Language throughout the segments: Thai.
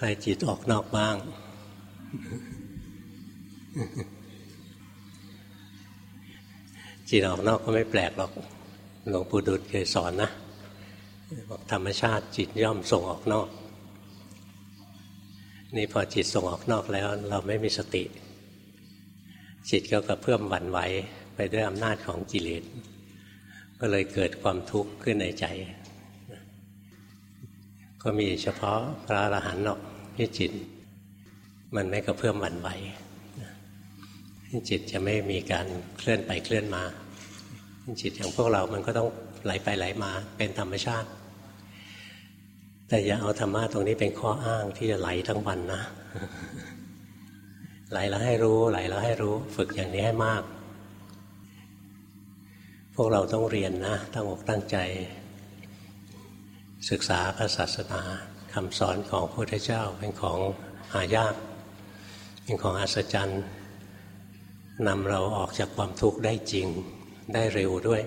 ใครจิตออกนอกบ้าง จิตออกนอกก็ไม่แปลกหรอก หลวงปู่ดุลเคยสอนนะบอกธรรมชาติจิตย่อมส่งออกนอก นี่พอจิตส่งออกนอกแล้ว เราไม่มีสติ จิตก็กระเพื่อมหวั่นไหวไปด้วยอำนาจของกิเลสก็เลยเกิดความทุกข์ขึ้นในใจ ก็มีเฉพาะพระอรหันต์หรอกที่จิต มันไม่กระเพื่อมหวั่นไหวจิตจะไม่มีการเคลื่อนไปเคลื่อนมา จิตอย่างพวกเรามันก็ต้องไหลไปไหลมาเป็นธรรมชาติ แต่อย่าเอาธรรมะตรงนี้เป็นข้ออ้างที่จะไหลทั้งวันนะ ไหลแล้วให้รู้ ไหลแล้วให้รู้ ฝึกอย่างนี้ให้มาก พวกเราต้องเรียนนะตั้งอกตั้งใจ ศึกษาพระศาสนาคำสอนของพระพุทธเจ้าเป็นของหายาก เป็นของอัศจรรย์นำเราออกจากความทุกข์ได้จริงได้เร็วด้วย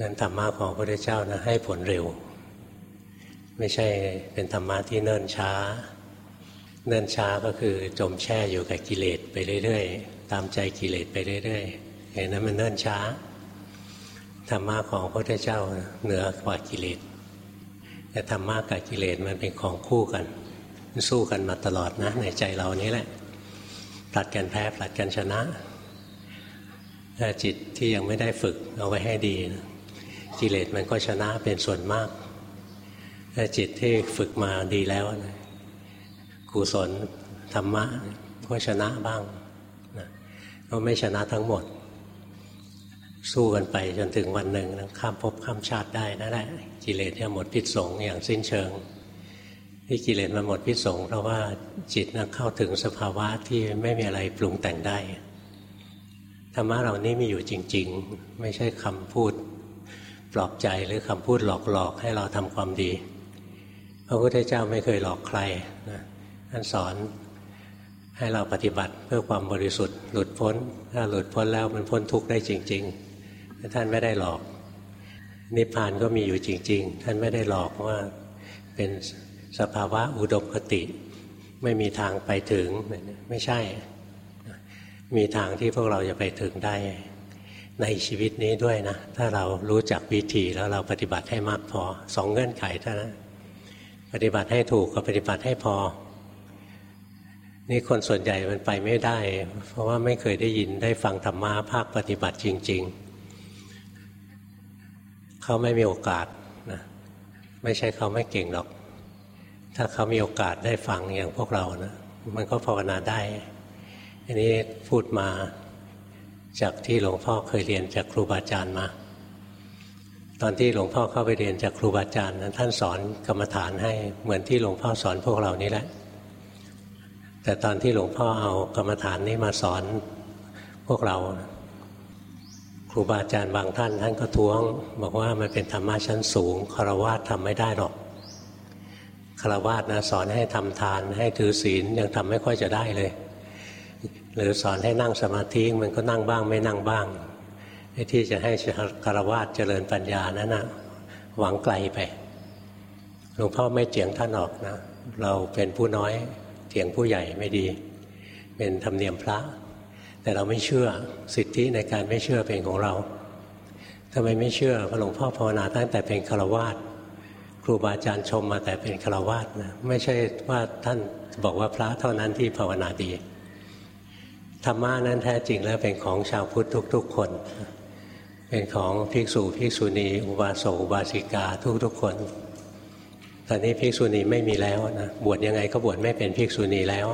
นั้นธรรมะของพระพุทธเจ้านะให้ผลเร็ว ไม่ใช่เป็นธรรมะที่เนิ่นช้า เนิ่นช้าก็คือจมแช่อยู่กับกิเลสไปเรื่อยๆ ตามใจกิเลสไปเรื่อยๆอย่างนั้นมันเนิ่นช้า ธรรมะของพระพุทธเจ้าเหนือกว่ากิเลสแต่ธรรมะกับกิเลสมันเป็นของคู่กัน สู้กันมาตลอดนะในใจเรานี้แหละผลัดกันแพ้ผลัดกันชนะถ้าจิตที่ยังไม่ได้ฝึกเอาไว้ให้ดีนะกิเลสมันก็ชนะเป็นส่วนมากถ้าจิตที่ฝึกมาดีแล้วนะกุศลธรรมะก็ชนะบ้างนะก็ไม่ชนะทั้งหมด สู้กันไปจนถึงวันหนึ่งนะข้ามภพข้ามชาติได้นั่นแหละกิเลสจะหมดพิษสงอย่างสิ้นเชิง ที่กิเลสมันหมดพิษสงเพราะว่าจิตนะเข้าถึงสภาวะที่ไม่มีอะไรปรุงแต่งได้ธรรมะเหล่านี้มีอยู่จริง ๆ ไม่ใช่คำพูดปลอบใจหรือคำพูดหลอกๆให้เราทำความดี พระพุทธเจ้าไม่เคยหลอกใครนะท่านสอนให้เราปฏิบัติเพื่อความบริสุทธิ์หลุดพ้น ถ้าหลุดพ้นแล้วมันพ้นทุกข์ได้จริง ๆ ท่านไม่ได้หลอก นิพพานก็มีอยู่จริง ๆ ท่านไม่ได้หลอกว่าเป็นสภาวะอุดมคติ ไม่มีทางไปถึงไม่ใช่ มีทางที่พวกเราจะไปถึงได้ ในชีวิตนี้ด้วยนะ ถ้าเรารู้จักวิธีแล้วเราปฏิบัติให้มากพอสองเงื่อนไขเท่านั้นปฏิบัติให้ถูกกับปฏิบัติให้พอ นี่คนส่วนใหญ่มันไปไม่ได้ เพราะว่าไม่เคยได้ยินได้ฟังธรรมะภาคปฏิบัติจริง ๆ เขาไม่มีโอกาสนะไม่ใช่เขาไม่เก่งหรอก ถ้าเขามีโอกาสได้ฟังอย่างพวกเรานะมันก็ภาวนาได้ อันนี้พูดมาจากที่หลวงพ่อเคยเรียนจากครูบาอาจารย์มา ตอนที่หลวงพ่อเข้าไปเรียนจากครูบาอาจารย์นั้นท่านสอนกรรมฐานให้เหมือนที่หลวงพ่อสอนพวกเรานี่แหละ แต่ตอนที่หลวงพ่อเอากรรมฐานนี้มาสอนพวกเรา ครูบาอาจารย์บางท่านท่านก็ท้วง บอกว่ามันเป็นธรรมะชั้นสูงคารวะทำไม่ได้หรอกคารวะนะสอนให้ทำทานให้ถือศีลยังทำไม่ค่อยจะได้เลย หรือสอนให้นั่งสมาธิมันก็นั่งบ้างไม่นั่งบ้างที่จะให้คารวะเจริญปัญญานั้นนะหวังไกลไปหลวงพ่อไม่เจียงท่านออกนะ เราเป็นผู้น้อยเถียงผู้ใหญ่ไม่ดี เป็นธรรมเนียมพระ แต่เราไม่เชื่อสิทธิในการไม่เชื่อเป็นของเราทำไมไม่เชื่อพระหลวงพ่อภาวนาตั้งแต่เป็นคาวาสครูบาอาจารย์ชมมาแต่เป็นฆราวาสนะไม่ใช่ว่าท่านบอกว่าพระเท่านั้นที่ภาวนาดีธรรมะนั้นแท้จริงแล้วเป็นของชาวพุทธทุก ๆ คน เป็นของภิกษุภิกษุณีอุบาสกอุบาสิกาทุกๆคนตอนนี้ภิกษุณีไม่มีแล้วนะบวชยังไงก็บวชไม่เป็นภิกษุณีแล้ว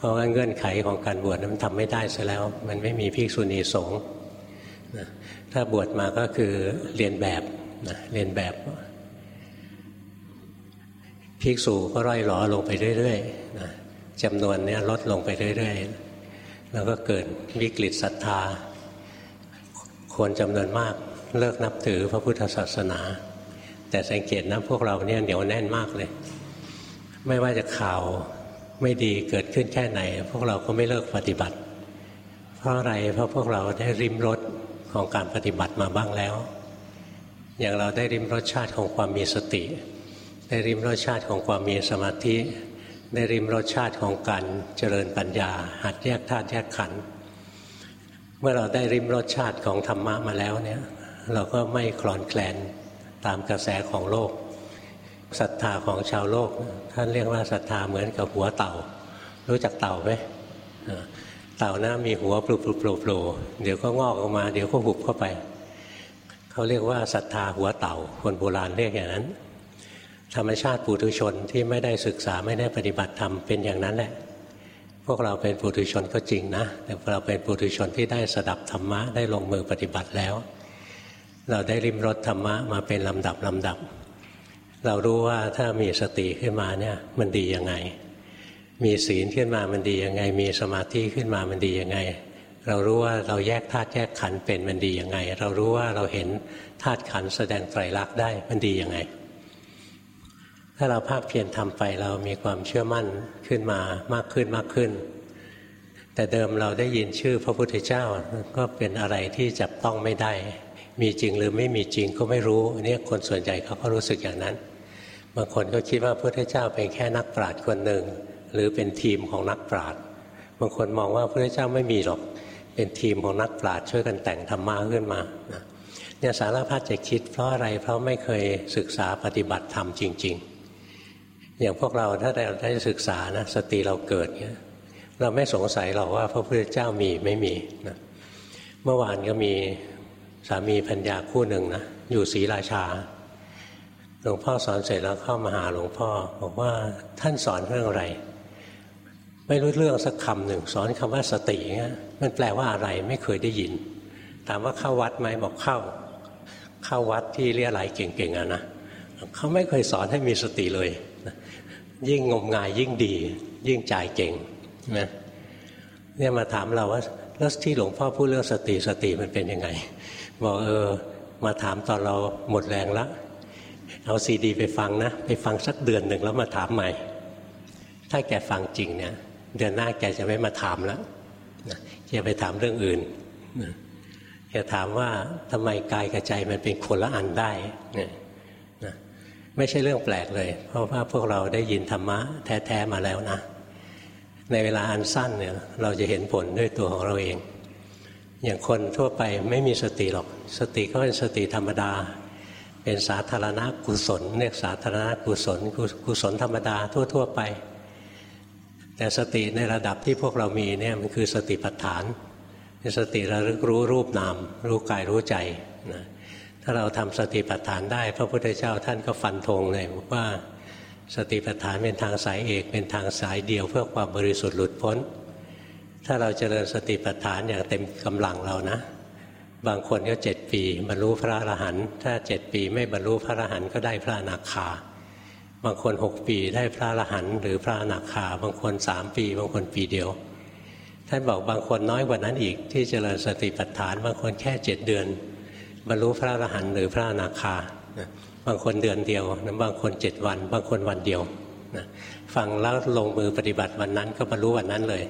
เพราะว่าเงื่อนไขของการบวชนั้นทำไม่ได้ซะแล้ว มันไม่มีภิกษุณีสงฆ์ถ้าบวชมาก็คือเรียนแบบนะเรียนแบบภิกษุก็ร่อยหลอลงไปเรื่อยๆนะจำนวนนี้ลดลงไปเรื่อยๆ แล้วก็เกิดวิกฤตศรัทธา คนจำนวนมากเลิกนับถือพระพุทธศาสนา แต่สังเกตนะพวกเราเนี่ยเหนียวแน่นมากเลย ไม่ว่าจะข่าว ไม่ดีเกิดขึ้นแค่ไหน พวกเราก็ไม่เลิกปฏิบัติ เพราะอะไรเพราะพวกเราได้ริมรสของการปฏิบัติมาบ้างแล้ว อย่างเราได้ริมรสชาติของความมีสติ ได้ริมรสชาติของความมีสมาธิ ได้ริมรสชาติของการเจริญปัญญา หัดแยกธาตุแยกขันธ์เมื่อเราได้ริมรสชาติของธรรมะมาแล้วเนี่ย เราก็ไม่คลอนแคลนตามกระแสของโลก ศรัทธาของชาวโลก ท่านเรียกว่าศรัทธาเหมือนกับหัวเต่า รู้จักเต่าไหมเต่านะมีหัวปลุกปลุกปลเดี๋ยวก็งอกออกมา เดี๋ยวก็หุบเข้าไป เขาเรียกว่าศรัทธาหัวเต่า คนโบราณเรียกอย่างนั้น ธรรมชาติปุถุชนที่ไม่ได้ศึกษาไม่ได้ปฏิบัติธรรมเป็นอย่างนั้นแหละ พวกเราเป็นปุถุชนก็จริงนะ แต่เราเป็นปุถุชนที่ได้สดับธรรมะได้ลงมือปฏิบัติแล้ว เราได้ริมรถธรรมะมาเป็นลำดับลำดับ เรารู้ว่าถ้ามีสติขึ้นมาเนี่ยมันดียังไง มีศีลขึ้นมามันดียังไง มีสมาธิขึ้นมามันดียังไง เรารู้ว่าเราแยกธาตุแยกขันเป็นมันดียังไง เรารู้ว่าเราเห็นธาตุขันแสดงไตรลักษณ์ได้มันดียังไง ถ้าเราภาคเพียรทำไปเรามีความเชื่อมั่นขึ้นมามากขึ้นมากขึ้น แต่เดิมเราได้ยินชื่อพระพุทธเจ้าก็เป็นอะไรที่จับต้องไม่ได้ มีจริงหรือไม่มีจริงก็ไม่รู้อันนี้คนส่วนใหญ่เขาก็รู้สึกอย่างนั้น บางคนก็คิดว่าพระพุทธเจ้าเป็นแค่นักปราชญ์คนหนึ่งหรือเป็นทีมของนักปราชญ์บางคนมองว่าพระพุทธเจ้าไม่มีหรอกเป็นทีมของนักปราชญ์ช่วยกันแต่งธรรมะขึ้นมาเนี่ยสารพัดจะคิดเพราะอะไรเพราะไม่เคยศึกษาปฏิบัติธรรมจริง ๆ อย่างพวกเราถ้าเราได้ศึกษานะสติเราเกิดเนี่ยเราไม่สงสัยหรอกว่าพระพุทธเจ้ามีไม่มีนะเมื่อวานก็มีสามีพัญญาคู่หนึ่งนะอยู่ศรีราชา หลวงพ่อสอนเสร็จแล้วเข้ามาหาหลวงพ่อ บอกว่าท่านสอนเรื่องอะไร ไม่รู้เรื่องสักคำหนึ่งสอนคำว่าสติเงี้ยมันแปลว่าอะไรไม่เคยได้ยิน ถามว่าเข้าวัดไหมบอกเข้า เข้าวัดที่เรียอะไรเก่งๆอะนะเขาไม่เคยสอนให้มีสติเลย ยิ่งงมงายยิ่งดี ยิ่งจ่ายเก่งนะเนี่ยมาถามเราว่าแล้วที่หลวงพ่อพูดเรื่องสติสติมันเป็นยังไง บอกเออมาถามตอนเราหมดแรงแล้ว เอาซีดีไปฟังนะ ไปฟังสักเดือนหนึ่งแล้วมาถามใหม่ ถ้าแกฟังจริงเนี่ย เดือนหน้าแกจะไม่มาถามแล้วจะไปถามเรื่องอื่นแกถามว่าทำไมกายกับใจมันเป็นคนละอันได้เนี่ยไม่ใช่เรื่องแปลกเลย เพราะว่าพวกเราได้ยินธรรมะแท้ๆมาแล้วนะ ในเวลาอันสั้นเนี่ยเราจะเห็นผลด้วยตัวของเราเอง อย่างคนทั่วไปไม่มีสติหรอก สติก็เป็นสติธรรมดา เป็นสาธารณกุศลเรียกสาธารณกุศลกุศลธรรมดาทั่ว ๆ ไป แต่สติในระดับที่พวกเรามีเนี่ยมันคือสติปัฏฐานเป็นสติระลึกรู้รูปนาม รู้กายรู้ใจนะถ้าเราทำสติปัฏฐานได้ พระพุทธเจ้าท่านก็ฟันธงเลยว่าสติปัฏฐานเป็นทางสายเอกเป็นทางสายเดียวเพื่อความบริสุทธิ์หลุดพ้น ถ้าเราเจริญสติปัฏฐานอย่างเต็มกำลังเรานะ บางคนก็เจ็ดปี บรรลุพระอรหันต์ถ้าเจ็ดปีไม่บรรลุพระอรหันต์ก็ได้พระอนาคา บางคนหกปีได้พระอรหันต์หรือพระอนาคา บางคนสามปี บางคนปีเดียว ท่านบอกบางคนน้อยกว่านั้นอีกที่เจริญสติปัฏฐาน บางคนแค่เจ็ดเดือน บรรลุพระอรหันต์หรือพระอนาคา บางคนเดือนเดียว บางคนเจ็ดวัน บางคนวันเดียวฟังแล้วลงมือปฏิบัติวันนั้นก็บรรลุวันนั้นเลย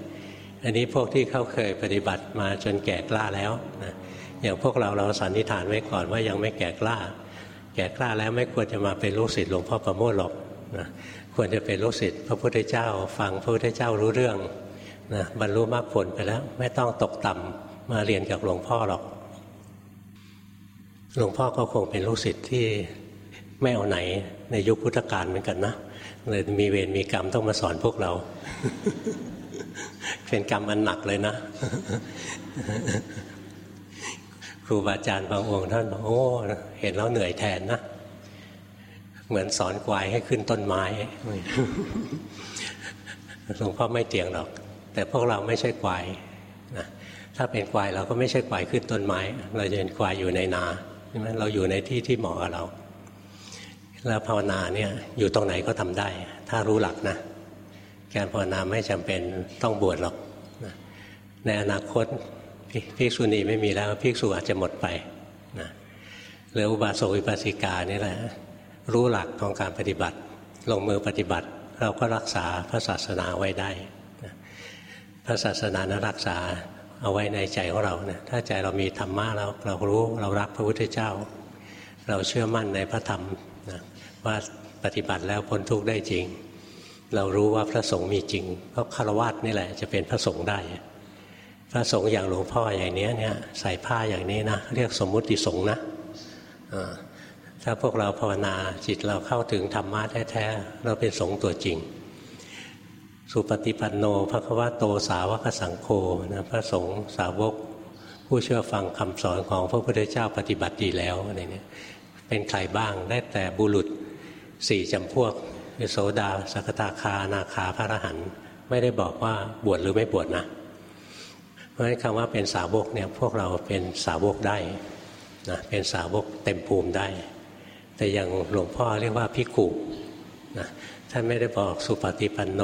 อันนี้พวกที่เขาเคยปฏิบัติมาจนแก่กล้าแล้วนะ อย่างพวกเราเราสันนิษฐานไว้ก่อนว่ายังไม่แก่กล้า แก่กล้าแล้วไม่ควรจะมาเป็นลูกศิษย์หลวงพ่อประโมทหรอกนะควรจะเป็นลูกศิษย์พระพุทธเจ้า ฟังพระพุทธเจ้ารู้เรื่องนะบรรลุมรรคผลไปแล้ว ไม่ต้องตกต่ำมาเรียนกับหลวงพ่อหรอก หลวงพ่อก็คงเป็นลูกศิษย์ที่ไม่เอาไหนในยุคพุทธกาลเหมือนกันนะเลยมีเวรมีกรรมต้องมาสอนพวกเรา เป็นกรรมอันหนักเลยนะ รูบาอาจารย์บางองค์ท่านบอกโอ้เห็นแล้วเหนื่อยแทนนะ เหมือนสอนควายให้ขึ้นต้นไม้หลวงพ่อไม่เตียงหรอก แต่พวกเราไม่ใช่ควายนะถ้าเป็นควายเราก็ไม่ใช่ควายขึ้นต้นไม้ เราจะเป็นควายอยู่ในนาใช่ไหมเราอยู่ในที่ที่เหมาะกับเราแล้วภาวนาเนี่ยอยู่ตรงไหนก็ทำได้ ถ้ารู้หลักนะการภาวนาไม่จำเป็นต้องบวชหรอกนะในอนาคต ภิกษุณีไม่มีแล้วภิกษุอาจจะหมดไปนะหรืออุบาสกอุบาสิกานี่แหละ รู้หลักของการปฏิบัติ ลงมือปฏิบัติ เราก็รักษาพระศาสนาไว้ได้นะพระศาสนานะรักษาเอาไว้ในใจของเราเนี่ยถ้าใจเรามีธรรมะแล้วเรารู้เรารักพระพุทธเจ้า เราเชื่อมั่นในพระธรรมนะว่าปฏิบัติแล้วพ้นทุกข์ได้จริง เรารู้ว่าพระสงฆ์มีจริงเพราะคารวะนี่แหละจะเป็นพระสงฆ์ได้ พระสงฆ์อย่างหลวงพ่ออย่างนี้เนี่ยใส่ผ้าอย่างนี้นะเรียกสมมุติสงฆ์นะถ้าพวกเราภาวนาจิตเราเข้าถึงธรรมะแท้ๆเราเป็นสงฆ์ตัวจริง สุปฏิปันโนพระควาโตสาวกสังโฆนะพระสงฆ์สาวก ผู้เชื่อฟังคำสอนของพระพุทธเจ้าปฏิบัติดีแล้วอะไรเนี่ยเป็นใครบ้างได้แต่บุรุษสี่จำพวกคือโสดาสกทาคานาคาพระอรหันต์ไม่ได้บอกว่าบวชหรือไม่บวชนะ ราะฉะนั้นคำว่าเป็นสาวกเนี่ยพวกเราเป็นสาวกได้นะเป็นสาวกเต็มภูมิได้ แต่อย่างหลวงพ่อเรียกว่าพิขุนะท่านไม่ได้บอกสุปฏิปันโน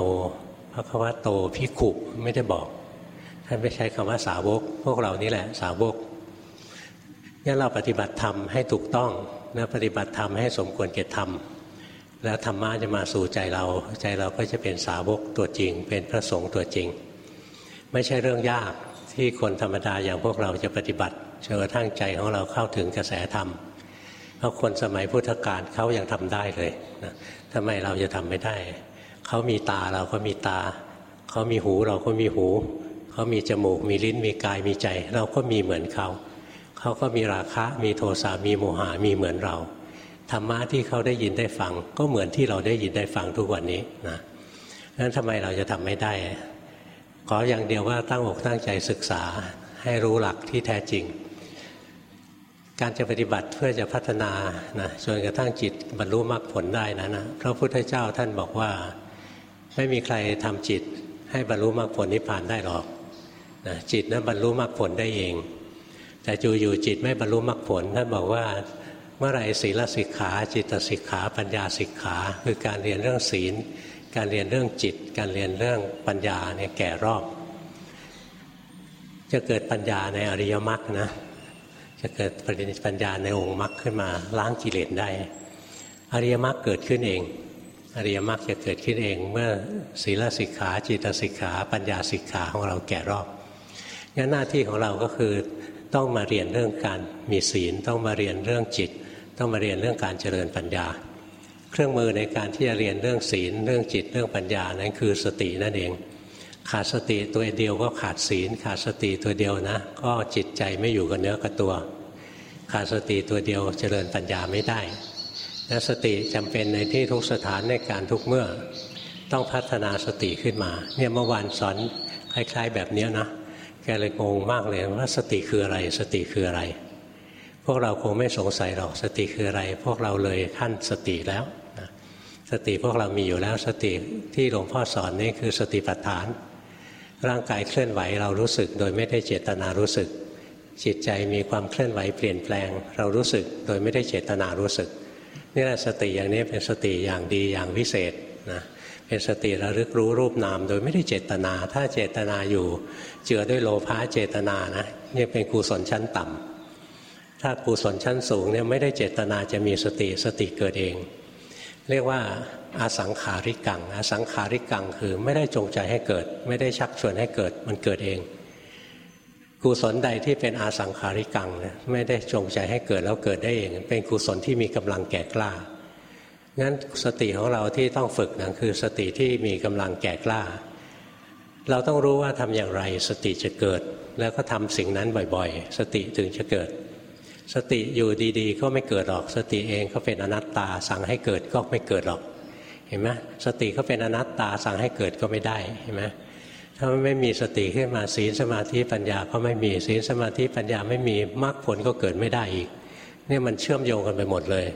พระควาโตพิขุไม่ได้บอก ท่านไม่ใช้คำว่าสาวก พวกเรานี่แหละสาวกงั้นเราปฏิบัติธรรมให้ถูกต้องนะปฏิบัติธรรมให้สมควรเกตธรรม แล้วธรรมะจะมาสู่ใจเรา ใจเราก็จะเป็นสาวกตัวจริง เป็นพระสงฆ์ตัวจริง ไม่ใช่เรื่องยาก ที่คนธรรมดาอย่างพวกเราจะปฏิบัติจนกระทั่งใจของเราเข้าถึงกระแสธรรมเพราะคนสมัยพุทธกาลเขายังทำได้เลยนะทำไมเราจะทำไม่ได้ เขามีตาเราก็มีตา เขามีหูเราก็มีหู เขามีจมูก มีลิ้นมีกายมีใจ เราก็มีเหมือนเขา เขาก็มีราคะมีโทสะมีโมหะมีเหมือนเราธรรมะที่เขาได้ยินได้ฟัง ก็เหมือนที่เราได้ยินได้ฟังทุกวันนี้นะนั้นทำไมเราจะทำไม่ได้ ขออย่างเดียวว่าตั้งอกตั้งใจศึกษาให้รู้หลักที่แท้จริง การจะปฏิบัติเพื่อจะพัฒนานะจนกระทั่งจิตบรรลุมรรคผลได้นะนะพระพุทธเจ้าท่านบอกว่าไม่มีใครทำจิตให้บรรลุมรรคผลนิพพานได้หรอกนะจิตนั้นบรรลุมรรคผลได้เอง แต่จูอยู่จิตไม่บรรลุมรรคผลท่านบอกว่าเมื่อไรศีลสิกขา จิตสิกขา ปัญญาสิกขา คือการเรียนเรื่องศีล การเรียนเรื่องจิต การเรียนเรื่องปัญญาเนี่ยแก่รอบ จะเกิดปัญญาในอริยมรรคนะ จะเกิดปัญญาในองค์มรรคขึ้นมาล้างกิเลสได้ อริยมรรคเกิดขึ้นเอง อริยมรรคจะเกิดขึ้นเอง เมื่อศีลสิกขาจิตสิกขา ปัญญาสิกขาของเราแก่รอบงั้นหน้าที่ของเราก็คือต้องมาเรียนเรื่องการมีศีล ต้องมาเรียนเรื่องจิต ต้องมาเรียนเรื่องการเจริญปัญญา เครื่องมือในการที่จะเรียนเรื่องศีล เรื่องจิตเรื่องปัญญานั้นคือสตินั่นเอง ขาดสติตัวเดียวก็ขาดศีล ขาดสติตัวเดียวนะ ก็จิตใจไม่อยู่กับเนื้อกับตัว ขาดสติตัวเดียวเจริญปัญญาไม่ได้และสติจำเป็นในที่ทุกสถานในการทุกเมื่อ ต้องพัฒนาสติขึ้นมา เนี่ยเมื่อวานสอนคล้าย ๆ แบบนี้นะแกเลยงงมากเลยว่าสติคืออะไร สติคืออะไร พวกเราคงไม่สงสัยหรอกสติคืออะไร พวกเราเลยขั้นสติแล้วนะสติพวกเรามีอยู่แล้วสติที่หลวงพ่อสอนนี่คือสติปัฏฐาน ร่างกายเคลื่อนไหวเรารู้สึก โดยไม่ได้เจตนารู้สึก จิตใจมีความเคลื่อนไหวเปลี่ยนแปลง เรารู้สึก โดยไม่ได้เจตนารู้สึกนี่แหละสติอย่างนี้เป็นสติอย่างดีอย่างวิเศษนะเป็นสติระลึกรู้รูปนาม โดยไม่ได้เจตนา ถ้าเจตนาอยู่ เจือด้วยโลภะเจตนานะนี่เป็นกุศลชั้นต่ำ ถ้ากุศลชั้นสูงเนี่ยไม่ได้เจตนาจะมีสติสติเกิดเอง เรียกว่าอาสังขาริกังอาสังขาริกังคือไม่ได้จงใจให้เกิด ไม่ได้ชักชวนให้เกิดมันเกิดเอง กุศลใดที่เป็นอาสังขาริกังเนี่ยไม่ได้จงใจให้เกิดแล้วเกิดได้เอง เป็นกุศลที่มีกำลังแก่กล้างั้นสติของเราที่ต้องฝึกนะคือสติที่มีกำลังแก่กล้า เราต้องรู้ว่าทำอย่างไรสติจะเกิด แล้วก็ทำสิ่งนั้นบ่อยๆ สติถึงจะเกิด สติอยู่ดีๆ ก็ไม่เกิดหรอก สติเองก็เป็นอนัตตา สั่งให้เกิดก็ไม่เกิดหรอก เห็นไหมสติก็เป็นอนัตตาสั่งให้เกิดก็ไม่ได้เห็นไหมถ้าไม่มีสติขึ้นมาศีลสมาธิปัญญาก็ไม่มีศีลสมาธิปัญญาไม่มีมรรคผลก็เกิดไม่ได้อีกนี่มันเชื่อมโยงกันไปหมดเลย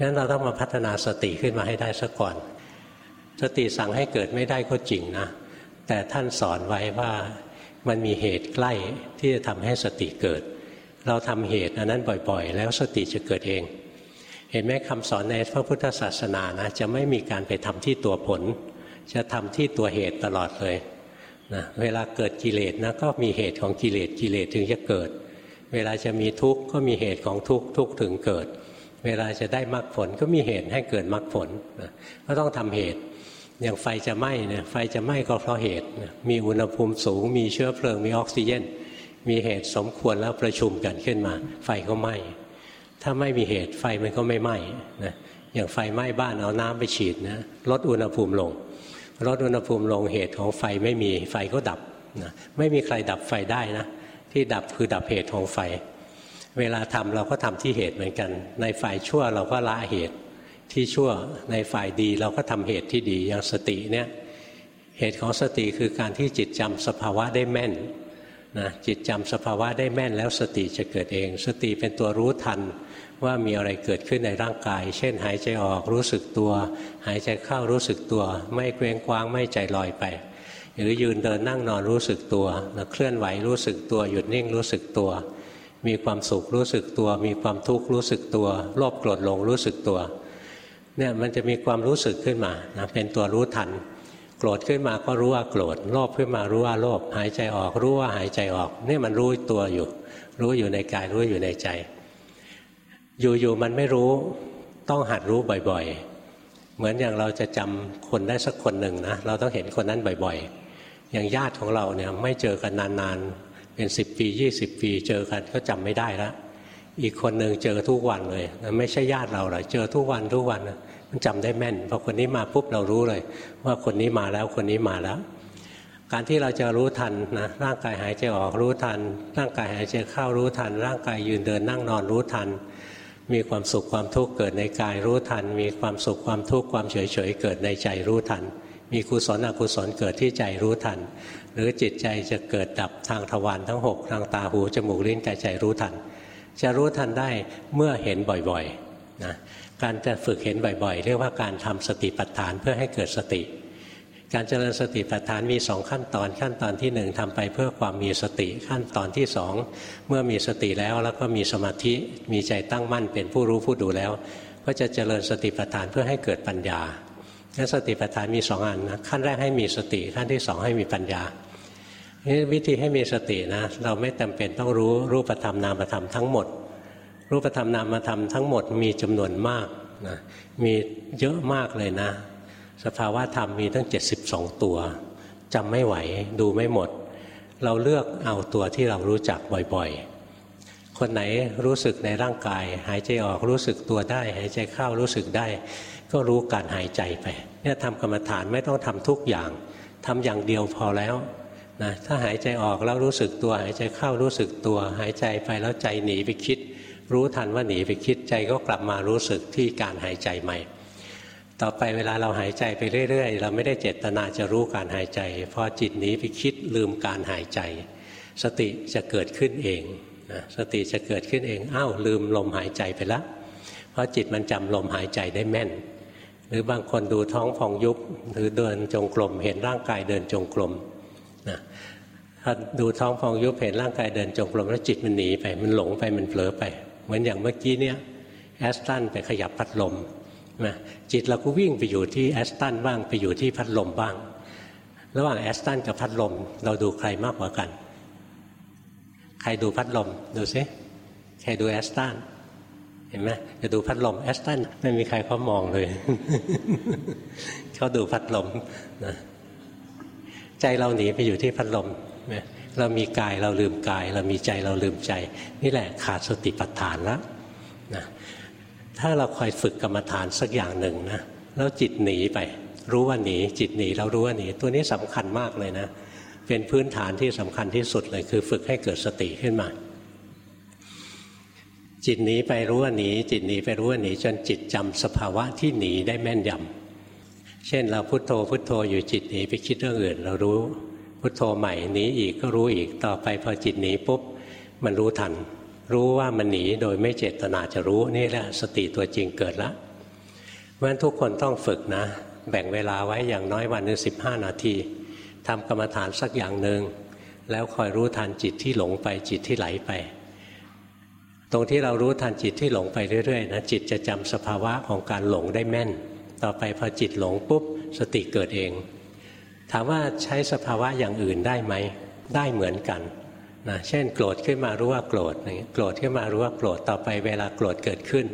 งั้นเราต้องมาพัฒนาสติขึ้นมาให้ได้ซะก่อน สติสั่งให้เกิดไม่ได้ก็จริงนะ แต่ท่านสอนไว้ว่ามันมีเหตุใกล้ที่จะทำให้สติเกิด เราทำเหตุอันนั้นบ่อยๆ แล้วสติจะเกิดเอง เห็นไหมคำสอนในพระพุทธศาสนานะจะไม่มีการไปทำที่ตัวผล จะทำที่ตัวเหตุตลอดเลยนะเวลาเกิดกิเลสนะก็มีเหตุของกิเลสกิเลสถึงจะเกิด เวลาจะมีทุกข์ก็มีเหตุของทุกข์ทุกข์ถึงเกิด เวลาจะได้มรรคผลก็มีเหตุให้เกิดมรรคผลนะก็ต้องทำเหตุอย่างไฟจะไหม้เนี่ยไฟจะไหม้ก็เพราะเหตุ มีอุณหภูมิสูง มีเชื้อเพลิง มีออกซิเจน มีเหตุสมควรแล้วประชุมกันขึ้นมา ไฟก็ไหม้ถ้าไม่มีเหตุไฟมันก็ไม่ไหม้นะอย่างไฟไหม้บ้านเอาน้ำไปฉีดนะลดอุณหภูมิลงลดอุณหภูมิลงเหตุของไฟไม่มีไฟก็ดับนะไม่มีใครดับไฟได้นะที่ดับคือดับเหตุของไฟ เวลาทำเราก็ทำที่เหตุเหมือนกัน ในฝ่ายชั่วเราก็ละเหตุที่ชั่วในฝ่ายดีเราก็ทำเหตุที่ดีอย่างสติเนี่ยเหตุของสติคือการที่จิตจำสภาวะได้แม่น นะจิตจำสภาวะได้แม่นแล้วสติจะเกิดเอง สติเป็นตัวรู้ทันว่ามีอะไรเกิดขึ้นในร่างกาย เช่น หายใจออกรู้สึกตัว หายใจเข้ารู้สึกตัว ไม่เกรงกว้างไม่ใจลอยไป หรือยืนเดินนั่งนอนรู้สึกตัวนะเคลื่อนไหวรู้สึกตัว หยุดนิ่งรู้สึกตัว มีความสุขรู้สึกตัว มีความทุกข์รู้สึกตัวโลภโกรธหลงรู้สึกตัวเนี่ยมันจะมีความรู้สึกขึ้นมานะเป็นตัวรู้ทัน รธขึ้นมาก็รู้ว่าโกรธโลภขึ้นมารู้ว่าโลภหายใจออกรู้ว่าหายใจออกนี่มันรู้ตัวอยู่ รู้อยู่ในกายรู้อยู่ในใจ อยู่ๆมันไม่รู้ต้องหัดรู้บ่อยๆ เหมือนอย่างเราจะจำคนได้สักคนหนึ่งนะเราต้องเห็นคนนั้นบ่อยๆ อย่างญาติของเราเนี่ยไม่เจอกันนานๆ เป็นสิบปียี่สิบปีเจอกันก็จำไม่ได้ล้วอีกคนหนึ่งเจอทุกวันเลยไม่ใช่ญาติเราหรอกเจอทุกวันทุกวันมัน จำได้แม่นพอคนนี้มาปุ๊บเรารู้เลย ว่าคนนี้มาแล้วคนนี้มาแล้ว การที่เราจะรู้ทันนะร่างกายหายใจออกรู้ทัน ร่างกายหายใจเข้ารู้ทัน ร่างกายยืนเดินนั่งนอนรู้ทัน มีความสุขความทุกข์เกิดในกายรู้ทัน มีความสุขความทุกข์ความเฉยเฉยเกิดในใจรู้ทัน มีกุศลอกุศลเกิดที่ใจรู้ทัน หรือจิตใจจะเกิดดับทางทวารทั้ง6ทางตาหูจมูกลิ้นกายใจรู้ทัน จะรู้ทันได้เมื่อเห็นบ่อยๆนะ การจะฝึกเห็นบ่อยๆ เรียกว่าการทำสติปัฏฐานเพื่อให้เกิดสติ การเจริญสติปัฏฐานมีสองขั้นตอน ขั้นตอนที่หนึ่งทำไปเพื่อความมีสติ ขั้นตอนที่สองเมื่อมีสติแล้วแล้วก็มีสมาธิมีใจตั้งมั่นเป็นผู้รู้ผู้ดูแล้ว ก็จะเจริญสติปัฏฐานเพื่อให้เกิดปัญญางั้นสติปัฏฐานมีสองอันนะขั้นแรกให้มีสติ ขั้นที่สองให้มีปัญญาวิธีให้มีสตินะเราไม่จาเป็นต้องรู้รูปธรรมนามธรรมทั้งหมด รูปธรรมนามธรรมทั้งหมดมีจำนวนมากนะมีเยอะมากเลยนะ สภาวะธรรมมีตั้ง 72 ตัวจำไม่ไหวดูไม่หมด เราเลือกเอาตัวที่เรารู้จักบ่อยๆ คนไหนรู้สึกในร่างกาย หายใจออกรู้สึกตัวได้ หายใจเข้ารู้สึกได้ ก็รู้การหายใจไปเนี่ยทำกรรมฐานไม่ต้องทำทุกอย่างทำอย่างเดียวพอแล้วนะถ้าหายใจออกแล้วรู้สึกตัว หายใจเข้ารู้สึกตัว หายใจไปแล้วใจหนีไปคิด รู้ทันว่าหนีไปคิดใจก็กลับมารู้สึกที่การหายใจใหม่ ต่อไปเวลาเราหายใจไปเรื่อย ๆ เราไม่ได้เจตนาจะรู้การหายใจ พอจิตหนีไปคิดลืมการหายใจ สติจะเกิดขึ้นเองนะสติจะเกิดขึ้นเองอ้าวลืมลมหายใจไปแล้วเพราะจิตมันจำลมหายใจได้แม่น หรือบางคนดูท้องพองยุบหรือเดินจงกรมเห็นร่างกายเดินจงกรมนะถ้าดูท้องฟองยุบเห็นร่างกายเดินจงกรมแล้วจิตมันหนีไป มันหลงไปมันเผลอไป เหมือนอย่างเมื่อกี้เนี่ยแอสตันไปขยับพัดลมนะจิตเราก็วิ่งไปอยู่ที่แอสตันบ้างไปอยู่ที่พัดลมบ้าง ระหว่างแอสตันกับพัดลม เราดูใครมากกว่ากัน ใครดูพัดลมดูซิใครดูแอสตันเห็นไหมจะดูพัดลมแอสตันไม่มีใครเขามองเลยเขาดูพัดลมนะใจเราหนีไปอยู่ที่พัดลม เรามีกายเราลืมกาย เรามีใจเราลืมใจ นี่แหละขาดสติปัฏฐานแล้วนะถ้าเราคอยฝึกกรรมฐานสักอย่างหนึ่งนะแล้วจิตหนีไป รู้ว่าหนีจิตหนีเรารู้ว่าหนีตัวนี้สำคัญมากเลยนะ เป็นพื้นฐานที่สำคัญที่สุดเลยคือฝึกให้เกิดสติขึ้นมาจิตหนีไปรู้ว่าหนีจิตหนีไปรู้ว่าหนีจนจิตจำสภาวะที่หนีได้แม่นยำเช่นเราพุโทโธพุโทโธอยู่จิตหนีไปคิดเรื่องอื่น เรารู้ พุทโธใหม่หนีอีกก็รู้อีกต่อไปพอจิตหนีปุ๊บมันรู้ทัน รู้ว่ามันหนีโดยไม่เจตนาจะรู้นี่แหละสติตัวจริงเกิดละเพราะฉะนั้นทุกคนต้องฝึกนะ แบ่งเวลาไว้อย่างน้อยวันหนึ่งสิบห้านาทีทำกรรมฐานสักอย่างหนึ่งแล้วคอยรู้ทันจิตที่หลงไปจิตที่ไหลไป ตรงที่เรารู้ทันจิตที่หลงไปเรื่อยๆนะจิตจะจำสภาวะของการหลงได้แม่น ต่อไปพอจิตหลงปุ๊บสติเกิดเอง ถามว่าใช้สภาวะอย่างอื่นได้ไหม ได้เหมือนกันนะเช่น โกรธขึ้นมารู้ว่าโกรธโกรธขึ้นมารู้ว่าโกรธต่อไปเวลาโกรธเกิดขึ้น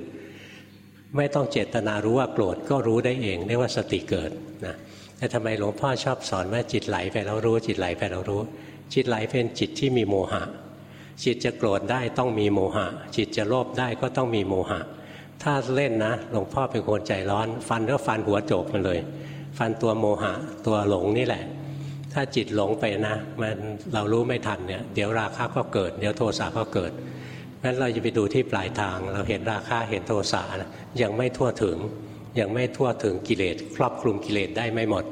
ไม่ต้องเจตนารู้ว่าโกรธก็รู้ได้เองเรียกว่าสติเกิดนะแต่ทำไมหลวงพ่อชอบสอนว่าจิตไหลไปแล้วรู้ จิตไหลไปแล้วรู้ จิตไหลเป็นจิตที่มีโมหะ จิตจะโกรธได้ต้องมีโมหะ จิตจะโลภได้ก็ต้องมีโมหะ ถ้าเล่นนะหลวงพ่อเป็นคนใจร้อน ฟันก็ฟันหัวโจกมันเลย ฟันตัวโมหะตัวหลงนี่แหละ ถ้าจิตหลงไปนะ มันเรารู้ไม่ทันเนี่ยเดี๋ยวราคะก็เกิด เดี๋ยวโทสะก็เกิดงั้นเราจะไปดูที่ปลายทาง เราเห็นราคะเห็นโทสะนะยังไม่ทั่วถึง ยังไม่ทั่วถึงกิเลสครอบคลุมกิเลสได้ไม่หมด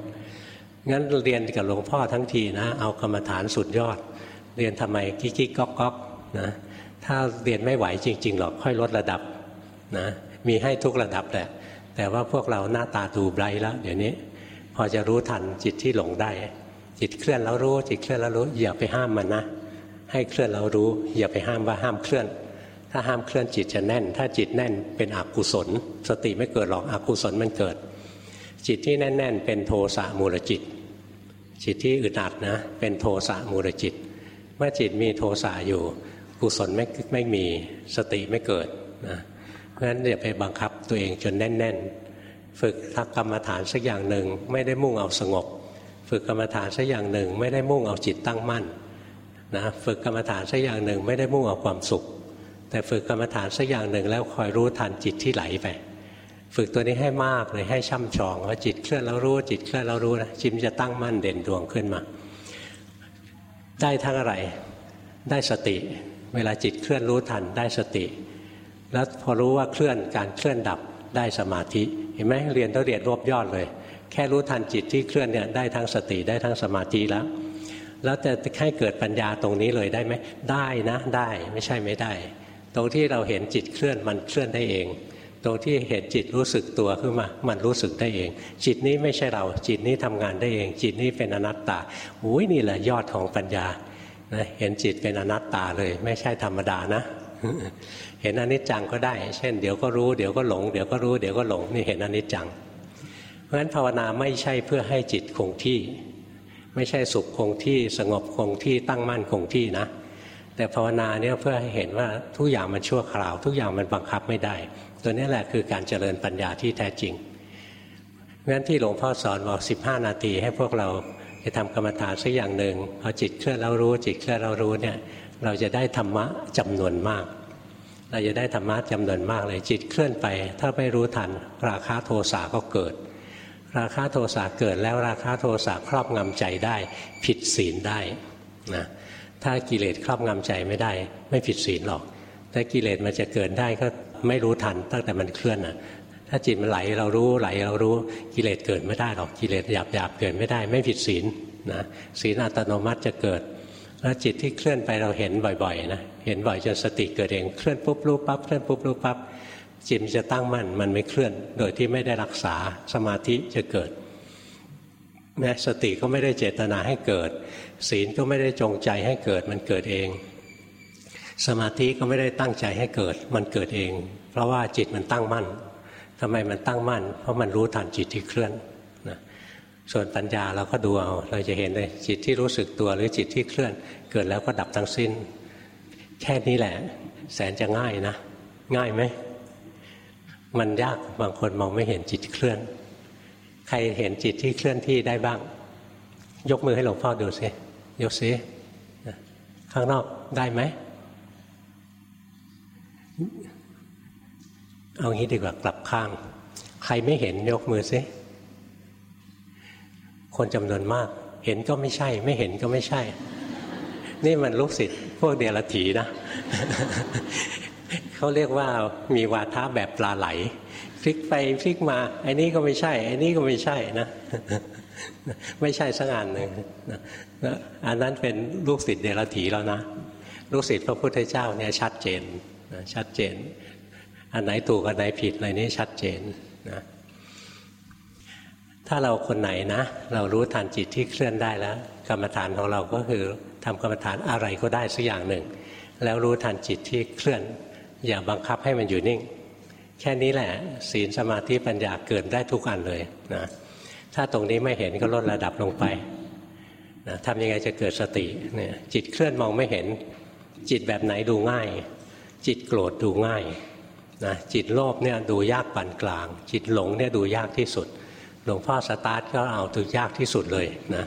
งั้นเรียนกับหลวงพ่อทั้งทีนะ เอากรรมฐานสุดยอด เรียนทำไมกิ๊กกิ๊กก๊อกก๊อกนะถ้าเรียนไม่ไหวจริง ๆ หรอกค่อยลดระดับนะมีให้ทุกระดับแหละแต่ว่าพวกเราหน้าตาดูไบรแล้วเดี๋ยวนี้ พอจะรู้ทันจิตที่หลงได้ จิตเคลื่อนแล้วรู้ จิตเคลื่อนแล้วรู้ อย่าไปห้ามมันนะ ให้เคลื่อนแล้วรู้ อย่าไปห้ามว่าห้ามเคลื่อน ถ้าห้ามเคลื่อนจิตจะแน่น ถ้าจิตแน่นเป็นอกุศล สติไม่เกิดหรอกอกุศลมันเกิด จิตที่แน่น ๆ เป็นโทสะมูลจิต จิตที่อึดอัดนะ เป็นโทสะมูลจิต เมื่อจิตมีโทสะอยู่ กุศลไม่ไม่มีสติไม่เกิดนะเพราะฉะนั้นอย่าไปบังคับตัวเองจนแน่น ๆ ฝึกทักกรรมฐานสักอย่างหนึ่งไม่ได้มุ่งเอาสงบ ฝึกกรรมฐานสักอย่างหนึ่ง ไม่ได้มุ่งเอาจิตตั้งมั่นนะฝึกกรรมฐานสักอย่างหนึ่งไม่ได้มุ่งเอาความสุข แต่ฝึกกรรมฐานสักอย่างหนึ่งแล้วคอยรู้ทันจิตที่ไหลไปฝึกตัวนี้ให้มากเลยให้ช่ำชองว่าจิตเคลื่อนแล้วรู้จิตเคลื่อนแล้วรู้นะจิตจะตั้งมั่นเด่นดวงขึ้นมา ได้ทั้งอะไรได้สติ เวลาจิตเคลื่อนรู้ทันได้สติ แล้วพอรู้ว่าเคลื่อนการเคลื่อนดับ ได้สมาธิ เห็นไหมเรียนต้องเรียนรวบยอดเลย แค่รู้ทันจิตที่เคลื่อนเนี่ยได้ทั้งสติได้ทั้งสมาธิแล้ว แล้วจะให้เกิดปัญญาตรงนี้เลยได้ไหมได้นะได้ไม่ใช่ไม่ได้ ตรงที่เราเห็นจิตเคลื่อนมันเคลื่อนได้เอง ตรงที่เห็นจิตรู้สึกตัวขึ้นมา มันรู้สึกได้เอง จิตนี้ไม่ใช่เรา จิตนี้ทำงานได้เอง จิตนี้เป็นอนัตตาอุ้ยนี่แหละยอดของปัญญานะเห็นจิตเป็นอนัตตาเลย ไม่ใช่ธรรมดานะ เห็นอนิจจังก็ได้ เช่น เดี๋ยวก็รู้เดี๋ยวก็หลงเดี๋ยวก็รู้เดี๋ยวก็หลงนี่เห็นอนิจจัง เพราะฉะนั้นภาวนาไม่ใช่เพื่อให้จิตคงที่ ไม่ใช่สุขคงที่สงบคงที่ตั้งมั่นคงที่นะ แต่ภาวนาเนี่ยเพื่อให้เห็นว่าทุกอย่างมันชั่วคราว ทุกอย่างมันบังคับไม่ได้ ตัวนี้แหละคือการเจริญปัญญาที่แท้จริงเพราะฉะนั้นที่หลวงพ่อสอนบอก15 นาทีให้พวกเราจะทำกรรมฐานสักอย่างหนึ่งพอจิตเคลื่อนแล้วรู้จิตเคลื่อนแล้วรู้เนี่ย เราจะได้ธรรมะจำนวนมาก เราจะได้ธรรมะจำนวนมากเลยจิตเคลื่อนไป ถ้าไม่รู้ทัน ราคะโทสะก็เกิด ราคะโทสะเกิดแล้วราคะโทสะครอบงำใจได้ ผิดศีลได้นะถ้ากิเลสครอบงำใจไม่ได้ ไม่ผิดศีลหรอกถ้ากิเลสมันจะเกิดได้ก็ไม่รู้ทันตั้งแต่มันเคลื่อนนะถ้าจิตมันไหลเรารู้ไหลเรารู้กิเลสเกิดไม่ได้หรอกกิเลสหยาบหยาบเกิดไม่ได้ ไม่ผิดศีลนะศีลอัตโนมัติจะเกิด แล้วจิตที่เคลื่อนไปเราเห็นบ่อยๆนะเห็นบ่อยจนสติเกิดเองเคลื่อนปุ๊บรู้ปั๊บเคลื่อนปุ๊บรู้ปั๊บจิตจะตั้งมั่นมันไม่เคลื่อน โดยที่ไม่ได้รักษาสมาธิจะเกิดแม้สติก็ไม่ได้เจตนาให้เกิด ศีลก็ไม่ได้จงใจให้เกิดมันเกิดเอง สมาธิก็ไม่ได้ตั้งใจให้เกิดมันเกิดเอง เพราะว่าจิตมันตั้งมั่นทำไมมันตั้งมั่น เพราะมันรู้ทันจิตที่เคลื่อน ส่วนปัญญาเราก็ดูเอาเราจะเห็นเลยจิตที่รู้สึกตัวหรือจิตที่เคลื่อน เกิดแล้วก็ดับทั้งสิ้น แค่นี้แหละ แสนจะง่ายนะ ง่ายไหมมันยากบางคนมองไม่เห็นจิตเคลื่อน ใครเห็นจิตที่เคลื่อนที่ได้บ้าง ยกมือให้หลวงพ่อดูสิยกสิข้างนอกได้ไหมเอางี้ดีกว่ากลับข้าง ใครไม่เห็นยกมือซิ คนจำนวนมาก เห็นก็ไม่ใช่ ไม่เห็นก็ไม่ใช่ นี่มันลูกศิษย์พวกเดียรถีนะเขาเรียกว่ามีวาทะแบบปลาไหลพลิกไปพลิกมาไอ้นี้ก็ไม่ใช่ไอ้นี้ก็ไม่ใช่นะไม่ใช่สักอันหนึ่งอันนั้นเป็นลูกศิษย์เดรัจฉีแล้วนะลูกศิษย์พระพุทธเจ้าเนี่ยชัดเจนชัดเจน อันไหนถูกอันไหนผิดอะไรนี้ชัดเจนนะ ถ้าเราคนไหนนะ เรารู้ทันจิตที่เคลื่อนได้แล้ว กรรมฐานของเราก็คือทำกรรมฐานอะไรก็ได้สักอย่างหนึ่ง แล้วรู้ทันจิตที่เคลื่อน อย่าบังคับให้มันอยู่นิ่ง แค่นี้แหละศีลสมาธิปัญญาเกิดได้ทุกอันเลยนะถ้าตรงนี้ไม่เห็นก็ลดระดับลงไปนะทำยังไงจะเกิดสติเนี่ยจิตเคลื่อนมองไม่เห็น จิตแบบไหนดูง่าย จิตโกรธดูง่ายนะจิตโลภเนี่ยดูยากปานกลาง จิตหลงเนี่ยดูยากที่สุด หลวงพ่อสตาร์ทก็เอาตัวยากที่สุดเลยนะ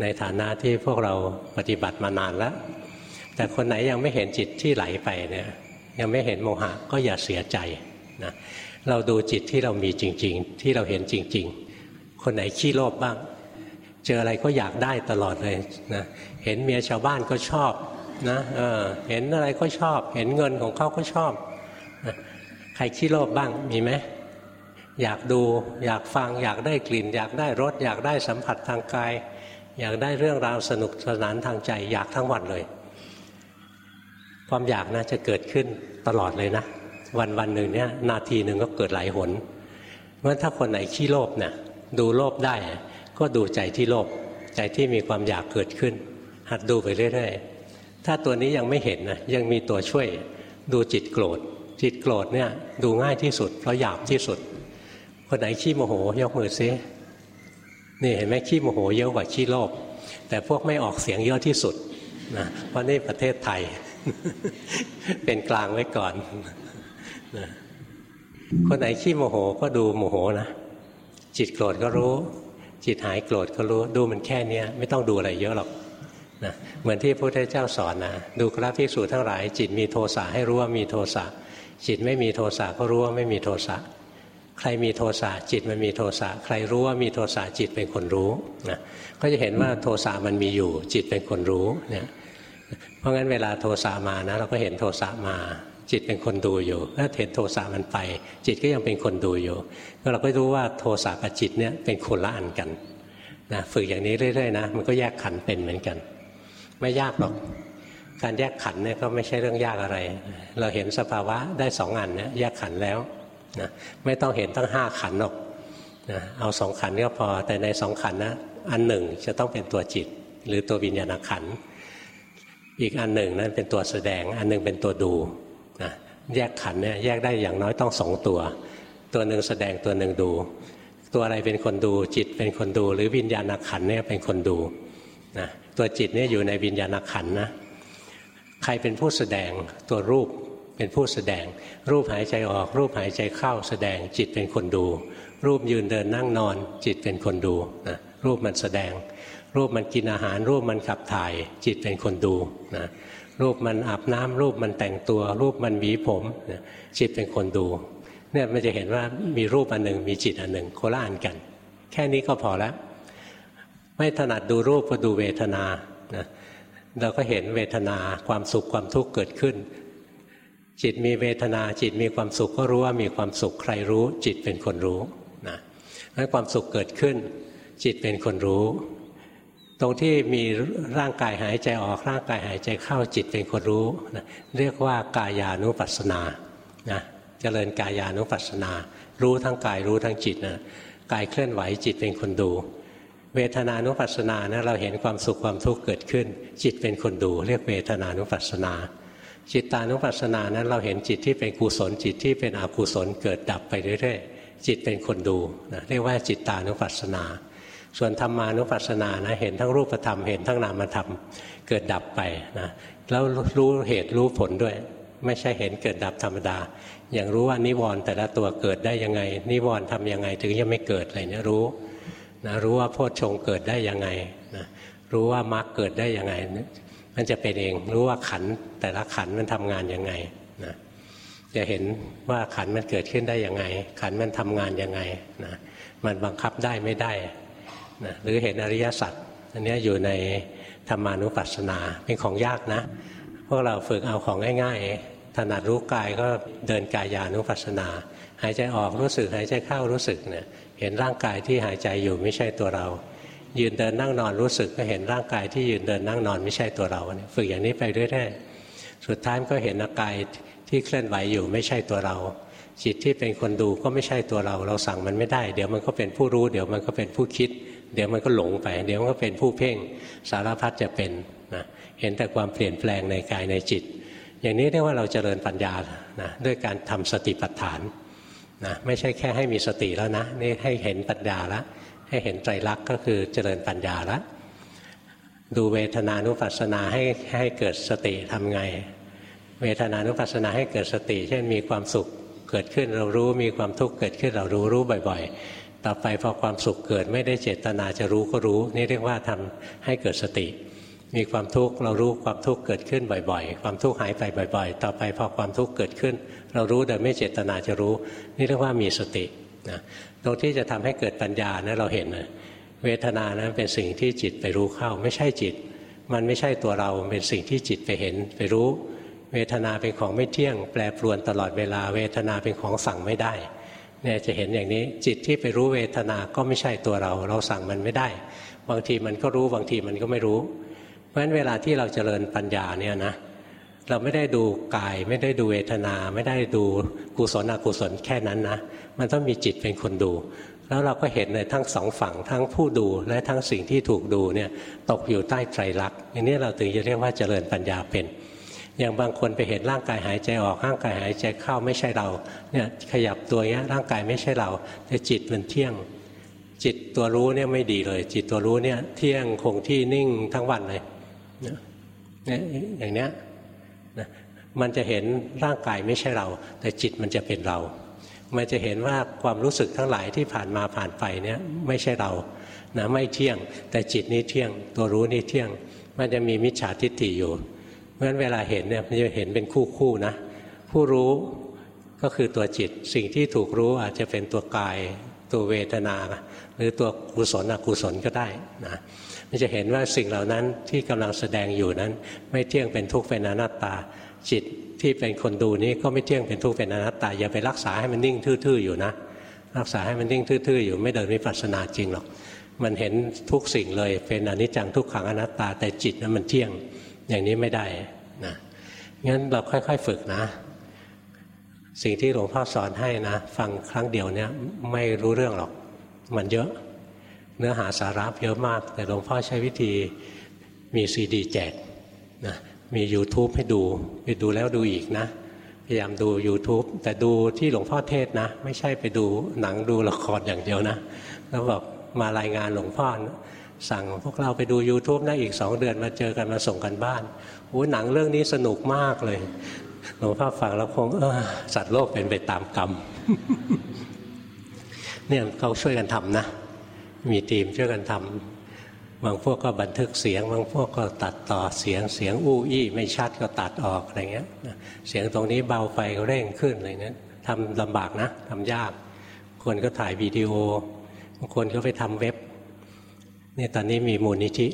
ในฐานะที่พวกเราปฏิบัติมานานแล้ว แต่คนไหนยังไม่เห็นจิตที่ไหลไปเนี่ยยังไม่เห็นโมหะก็อย่าเสียใจนะเราดูจิตที่เรามีจริง ๆ ที่เราเห็นจริง ๆ คนไหนขี้โลภบ้าง เจออะไรก็อยากได้ตลอดเลยนะเห็นเมียชาวบ้านก็ชอบนะเออเห็นอะไรก็ชอบ เห็นเงินของเขาก็ชอบนะใครขี้โลภบ้างมีไหม อยากดูอยากฟังอยากได้กลิ่น อยากได้รสอยากได้สัมผัสทางกาย อยากได้เรื่องราวสนุกสนานทางใจ อยากทั้งวันเลย ความอยากนะจะเกิดขึ้นตลอดเลยนะ วันวันหนึ่งเนี่ยนาทีหนึ่งก็เกิดหลายหนเพราะถ้าคนไหนขี้โลภเนี่ยดูโลภได้ ก็ดูใจที่โลภใจที่มีความอยากเกิดขึ้น หัดดูไปเรื่อยๆถ้าตัวนี้ยังไม่เห็นนะยังมีตัวช่วยดูจิตโกรธจิตโกรธเนี่ยดูง่ายที่สุดเพราะหยาบที่สุด คนไหนขี้โมโห ยกมือซินี่เห็นไหมขี้โมโหเยอะกว่าขี้โลภแต่พวกไม่ออกเสียงเยอะที่สุดนะเพราะนี่ประเทศไทย เป็นกลางไว้ก่อนนะคนไหนขี้โมโหก็ดูโมโหนะจิตโกรธก็รู้ จิตหายโกรธก็รู้ดูมันแค่นี้ไม่ต้องดูอะไรเยอะหรอกนะเหมือนที่พระพุทธเจ้าสอนนะดูกรภิกษุทั้งหลาย จิตมีโทสะให้รู้ว่ามีโทสะจิตไม่มีโทสะก็รู้ว่าไม่มีโทสะ ใครมีโทสะจิตมันมีโทสะใครรู้ว่ามีโทสะจิตเป็นคนรู้นะก็จะเห็นว่าโทสะมันมีอยู่จิตเป็นคนรู้เนี่ยเพราะงั้นเวลาโทสะมานะเราก็เห็นโทสะมา จิตเป็นคนดูอยู่ถ้าเห็นโทสะมันไป จิตก็ยังเป็นคนดูอยู่ก็เราก็รู้ว่าโทสะกับจิตเนี่ยเป็นคนละอันกันนะฝึกอย่างนี้เรื่อยๆนะมันก็แยกขันเป็นเหมือนกัน ไม่ยากหรอกการแยกขันเนี่ยก็ไม่ใช่เรื่องยากอะไร เราเห็นสภาวะได้สองอันเนี่ยแยกขันแล้ว นะไม่ต้องเห็นตั้งห้าขันหรอกนะเอาสองขันก็พอแต่ในสองขันนะอันหนึ่งจะต้องเป็นตัวจิต หรือตัววิญญาณขัน อีกอันหนึ่งนั้นเป็นตัวแสดง อันหนึ่งเป็นตัวดูนะแยกขันเนี่ยแยกได้อย่างน้อยต้องสองตัว ตัวหนึ่งแสดงตัวหนึ่งดู ตัวอะไรเป็นคนดูจิตเป็นคนดู หรือวิญญาณขันเนี่ยเป็นคนดูนะตัวจิตเนี่ยอยู่ในวิญญาณขันนะใครเป็นผู้แสดงตัวรูป เป็นผู้แสดง รูปหายใจออก รูปหายใจเข้าแสดงจิตเป็นคนดู รูปยืนเดินนั่งนอน จิตเป็นคนดูนะรูปมันแสดง รูปมันกินอาหาร รูปมันขับถ่าย จิตเป็นคนดูนะรูปมันอาบน้ำรูปมันแต่งตัว รูปมันหวีผมนะจิตเป็นคนดูเนี่ยมันจะเห็นว่ามีรูปอันหนึ่งมีจิตอันหนึ่งโคละอันกัน แค่นี้ก็พอแล้ว ไม่ถนัดดูรูปก็ดูเวทนานะเราก็เห็นเวทนาความสุขความทุกข์เกิดขึ้น จิตมีเวทนาจิตมีความสุขก็รู้ว่ามีความสุขใครรู้ จิตเป็นคนรู้นะนั้นความสุขเกิดขึ้น จิตเป็นคนรู้ ตรงที่มีร่างกายหายใจออกร่างกายหายใจเข้าจิตเป็นคนรู้นะเรียกว่ากายานุปัสสนานะเจริญกายานุปัสสนา รู้ทั้งกายรู้ทั้งจิตนะกายเคลื่อนไหวจิตเป็นคนดู เวทนานุปัสสนานะเราเห็นความสุขความทุกข์เกิดขึ้น จิตเป็นคนดู เรียกเวทนานุปัสสนา จิตตานุปัสสนานั้นเราเห็นจิตที่เป็นกุศลจิตที่เป็นอกุศลเกิดดับไปเรื่อยๆ จิตเป็นคนดูนะเรียกว่าจิตตานุปัสสนา ส่วนธรรมานุปัสสนานะเห็นทั้งรูปธรรมเห็นทั้งนามธรรมเกิดดับไปนะแล้วรู้เหตุรู้ผลด้วย ไม่ใช่เห็นเกิดดับธรรมดา อย่างรู้ว่านิวรณ์แต่ละตัวเกิดได้ยังไง นิวรณ์ทำยังไงถึงจะไม่เกิดอะไรเนี่ยรู้นะรู้ว่าโพชฌงเกิดได้ยังไงนะรู้ว่ามรรคเกิดได้ยังไง มันจะเป็นเองรู้ว่าขันแต่ละขันมันทำงานยังไงนะจะเห็นว่าขันมันเกิดขึ้นได้ยังไง ขันมันทำงานยังไงนะมันบังคับได้ไม่ได้นะหรือเห็นอริยสัจอันนี้อยู่ในธรรมานุปัสสนาเป็นของยากนะ พวกเราฝึกเอาของง่ายๆถนัดรู้กายก็เดินกายานุปัสสนา หายใจออกรู้สึกหายใจเข้ารู้สึกเนี่ยเห็นร่างกายที่หายใจอยู่ไม่ใช่ตัวเรา ยืนเดินนั่งนอนรู้สึกก็เห็นร่างกายที่ยืนเดินนั่งนอนไม่ใช่ตัวเราเนี่ยฝึกอย่างนี้ไปเรื่อยๆสุดท้ายก็เห็นกายที่เคลื่อนไหวอยู่ไม่ใช่ตัวเรา จิตที่เป็นคนดูก็ไม่ใช่ตัวเรา เราสั่งมันไม่ได้ เดี๋ยวมันก็เป็นผู้รู้ เดี๋ยวมันก็เป็นผู้คิด เดี๋ยวมันก็หลงไป เดี๋ยวมันก็เป็นผู้เพ่งสารพัดจะเป็นนะเห็นแต่ความเปลี่ยนแปลงในกายในจิต อย่างนี้เรียกว่าเราเจริญปัญญานะด้วยการทำสติปัฏฐานนะไม่ใช่แค่ให้มีสติแล้วนะนี่ให้เห็นปัญญาแล้ว ให้เห็นไตรลักษณ์ก็คือเจริญปัญญาละดูเวทนานุปัสสนาให้ให้เกิดสติทำไง เวทนานุปัสสนาให้เกิดสติ เช่นมีความสุขเกิดขึ้นเรารู้มีความทุกข์เกิดขึ้นเรารู้รู้บ่อย ๆ ต่อไปพอความสุขเกิดไม่ได้เจตนาจะรู้ก็รู้ นี่เรียกว่าทำให้เกิดสติ มีความทุกข์เรารู้ความทุกข์เกิดขึ้นบ่อย ๆ ความทุกข์หายไปบ่อย ๆ ต่อไปพอความทุกข์เกิดขึ้น เรารู้โดยไม่เจตนาจะรู้ นี่เรียกว่ามีสตินะ ตรงที่จะทำให้เกิดปัญญานะเราเห็นนะเวทนานะเป็นสิ่งที่จิตไปรู้เข้า ไม่ใช่จิต มันไม่ใช่ตัวเราเป็นสิ่งที่จิตไปเห็นไปรู้ เวทนาเป็นของไม่เที่ยง แปรปรวนตลอดเวลา เวทนาเป็นของสั่งไม่ได้เนี่ยจะเห็นอย่างนี้จิตที่ไปรู้เวทนาก็ไม่ใช่ตัวเรา เราสั่งมันไม่ได้ บางทีมันก็รู้บางทีมันก็ไม่รู้ เพราะฉะนั้นเวลาที่เราเจริญปัญญาเนี่ยนะเราไม่ได้ดูกาย ไม่ได้ดูเวทนา ไม่ได้ดูกุศลอกุศลแค่นั้นนะ มันต้องมีจิตเป็นคนดู แล้วเราก็เห็นเลยทั้งสองฝั่งทั้งผู้ดูและทั้งสิ่งที่ถูกดูเนี่ยตกอยู่ใต้ไตรลักษณ์อย่างนี้เราถึงจะเรียกว่าเจริญปัญญาเป็น อย่างบางคนไปเห็นร่างกายหายใจออกร่างกายหายใจเข้าไม่ใช่เราเนี่ยขยับตัวเงี้ยร่างกายไม่ใช่เรา แต่จิตมันเที่ยง จิตตัวรู้เนี่ยไม่ดีเลย จิตตัวรู้เนี่ยเที่ยงคงที่นิ่งทั้งวันเลยเนี่ยอย่างเนี้ยมันจะเห็นร่างกายไม่ใช่เรา แต่จิตมันจะเป็นเรา มันจะเห็นว่าความรู้สึกทั้งหลายที่ผ่านมาผ่านไปเนี่ยไม่ใช่เรานะไม่เที่ยง แต่จิตนี้เที่ยง ตัวรู้นี่เที่ยง มันจะมีมิจฉาทิฏฐิอยู่ เพราะฉะนั้นเวลาเห็นเนี่ยมันจะเห็นเป็นคู่คู่นะ ผู้รู้ก็คือตัวจิต สิ่งที่ถูกรู้อาจจะเป็นตัวกาย ตัวเวทนา หรือตัวกุศลอกุศลก็ได้นะมันจะเห็นว่าสิ่งเหล่านั้นที่กำลังแสดงอยู่นั้น ไม่เที่ยงเป็นทุกข์เป็นอนัตตา จิตที่เป็นคนดูนี้ก็ไม่เที่ยงเป็นทุกข์เป็นอนัตตาอย่าไปรักษาให้มันนิ่งทื่อๆอยู่นะ รักษาให้มันนิ่งทื่อๆอยู่ไม่เดินวิปัสสนาจริงหรอกมันเห็นทุกสิ่งเลยเป็นอนิจจังทุกขังอนัตตา แต่จิตนั้นมันเที่ยงอย่างนี้ไม่ได้นะงั้นเราค่อยๆฝึกนะ สิ่งที่หลวงพ่อสอนให้นะ ฟังครั้งเดียวเนี่ยไม่รู้เรื่องหรอกมันเยอะเนื้อหาสาระเยอะมาก แต่หลวงพ่อใช้วิธีมีซีดีแจกนะ มี YouTube ให้ดูไปดูแล้วดูอีกนะ พยายามดู YouTube แต่ดูที่หลวงพ่อเทศนะ ไม่ใช่ไปดูหนังดูละครอย่างเดียวนะ แล้วบอกมารายงานหลวงพ่อสั่งพวกเราไปดู YouTube นะอีกสองเดือนมาเจอกันมาส่งกันบ้านโอ้หนังเรื่องนี้สนุกมากเลยหลวงพ่อฟังแล้วคงเออสัตว์โลกเป็นไปตามกรรมเนี่ยเขาช่วยกันทำนะ มีทีมช่วยกันทำ บางพวกก็บันทึกเสียง บางพวกก็ตัดต่อเสียงเสียงอู้อี้ไม่ชัดก็ตัดออกอะไรเงี้ยเสียงตรงนี้เบาไปก็เร่งขึ้นอะไรเงี้ยทำลำบากนะทำยาก คนก็ถ่ายวิดีโอบางคนก็ไปทำเว็บนี่ตอนนี้มีมูลนิธิ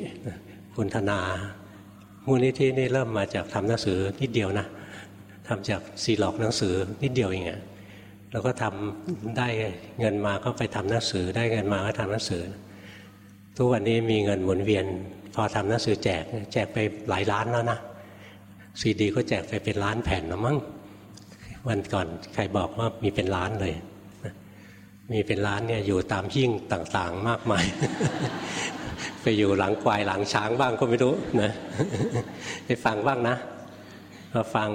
คุณธนามูลนิธินี่เริ่มมาจากทำหนังสือนิดเดียวนะทำจากซีหลอกหนังสือนิดเดียวเองอะแล้วก็ทำได้เงินมาก็ไปทำหนังสือ ได้เงินมาก็ทำหนังสือ ทุกวันนี้มีเงินหมุนเวียน พอทำหนังสือแจกแจกไปหลายล้านแล้วนะซีดีก็แจกไปเป็นล้านแผ่นแล้วมั้งวันก่อนใครบอกว่ามีเป็นล้านเลย มีเป็นล้านเนี่ยอยู่ตามหิ้งต่างๆมากมาย ไปอยู่หลังควายหลังช้างบ้างก็ไม่รู้นะไปฟังบ้างนะพอฟัง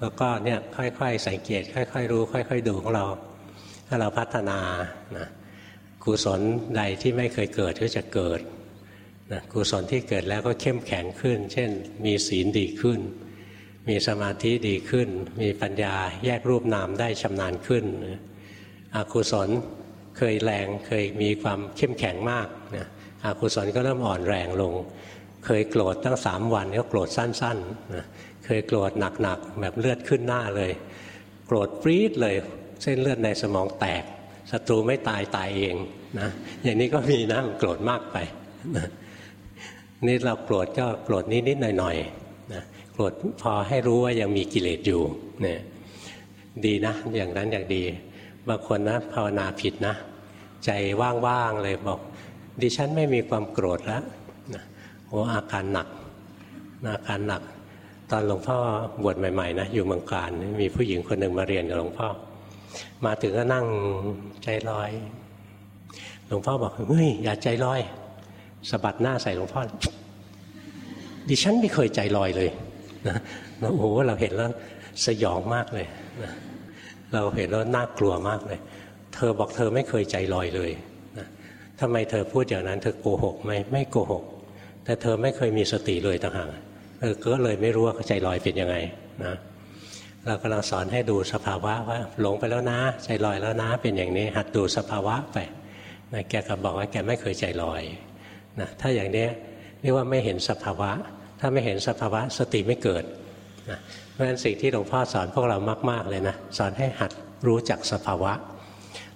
แล้วก็เนี่ยค่อยๆสังเกต ค่อย ๆ รู้ ค่อย ๆ ดูของเรา ถ้าเราพัฒนานะ กุศลใดที่ไม่เคยเกิดก็จะเกิดนะกุศลที่เกิดแล้วก็เข้มแข็งขึ้น เช่น มีศีลดีขึ้น มีสมาธิดีขึ้น มีปัญญาแยกรูปนามได้ชำนาญขึ้นอกุศลเคยแรงเคยมีความเข้มแข็งมากนะอกุศลก็เริ่มอ่อนแรงลง เคยโกรธตั้งสามวันก็โกรธสั้นๆนะเคยโกรธหนักๆแบบเลือดขึ้นหน้าเลย โกรธปรี๊ดเลย เส้นเลือดในสมองแตก ศัตรูไม่ตายตายเองนะอย่างนี้ก็มีนะโกรธมากไปนะนี่เราโกรธก็โกรธนิดๆหน่อยๆนะโกรธพอให้รู้ว่ายังมีกิเลสอยู่เนี่ยดีนะ อย่างนั้นอย่างดีบางคนนะภาวนาผิดนะ ใจว่างๆเลยบอก ดิฉันไม่มีความโกรธแล้วโอ้อาการหนักอาการหนัก ตอนหลวงพ่อบวชใหม่ๆนะอยู่เมืองการมีผู้หญิงคนหนึ่งมาเรียนกับหลวงพ่อ มาถึงก็นั่งใจลอย หลวงพ่อบอกเฮ้ยอย่าใจลอยสะบัดหน้าใส่หลวงพ่อ ดิฉันไม่เคยใจลอยเลยนะโอ้โหเราเห็นแล้วสยองมากเลยนะเราเห็นแล้วน่ากลัวมากเลย เธอบอกเธอไม่เคยใจลอยเลยนะทำไมเธอพูดอย่างนั้น เธอโกหกไหมไม่โกหก แต่เธอไม่เคยมีสติเลยต่างหากเออก็เลยไม่รู้ว่าใจลอยเป็นยังไงนะ เรากำลังสอนให้ดูสภาวะว่าหลงไปแล้วนะ ใจลอยแล้วนะ เป็นอย่างนี้หัดดูสภาวะไปนะแกก็บอกว่าแกไม่เคยใจลอยนะถ้าอย่างนี้เรียกว่าไม่เห็นสภาวะ ถ้าไม่เห็นสภาวะสติไม่เกิดนะเพราะฉะนั้นสิ่งที่หลวงพ่อสอนพวกเรามาก ๆเลยนะสอนให้หัดรู้จักสภาวะ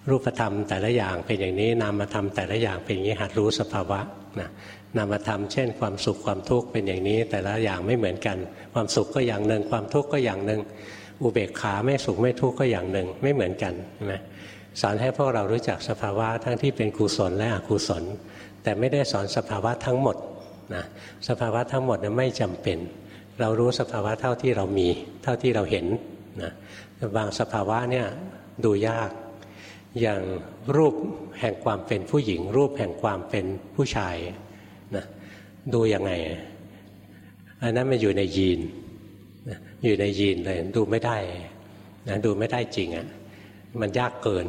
รูปธรรมแต่ละอย่างเป็นอย่างนี้นามธรรมแต่ละอย่างเป็นอย่างนี้หัดรู้สภาวะนะนามธรรมเช่น ความสุขความทุกข์เป็นอย่างนี้ แต่ละอย่างไม่เหมือนกัน ความสุขก็อย่างหนึ่งความทุกข์ก็อย่างหนึ่ง อุเบกขาไม่สุขไม่ทุกข์ก็อย่างหนึ่งไม่เหมือนกันใช่ไหมสอนให้พวกเรารู้จักสภาวะทั้งที่เป็นกุศลและอกุศล แต่ไม่ได้สอนสภาวะทั้งหมดนะสภาวะทั้งหมดนไม่จำเป็น เรารู้สภาวะเท่าที่เรามี เท่าที่เราเห็นนะบางสภาวะเนี่ยดูยาก อย่างรูปแห่งความเป็นผู้หญิง รูปแห่งความเป็นผู้ชายนะดูยังไงอันนั้นมันอยู่ในยีน อยู่ในยีนเลยดูไม่ได้นะดูไม่ได้จริงอะ่ะมันยากเกิน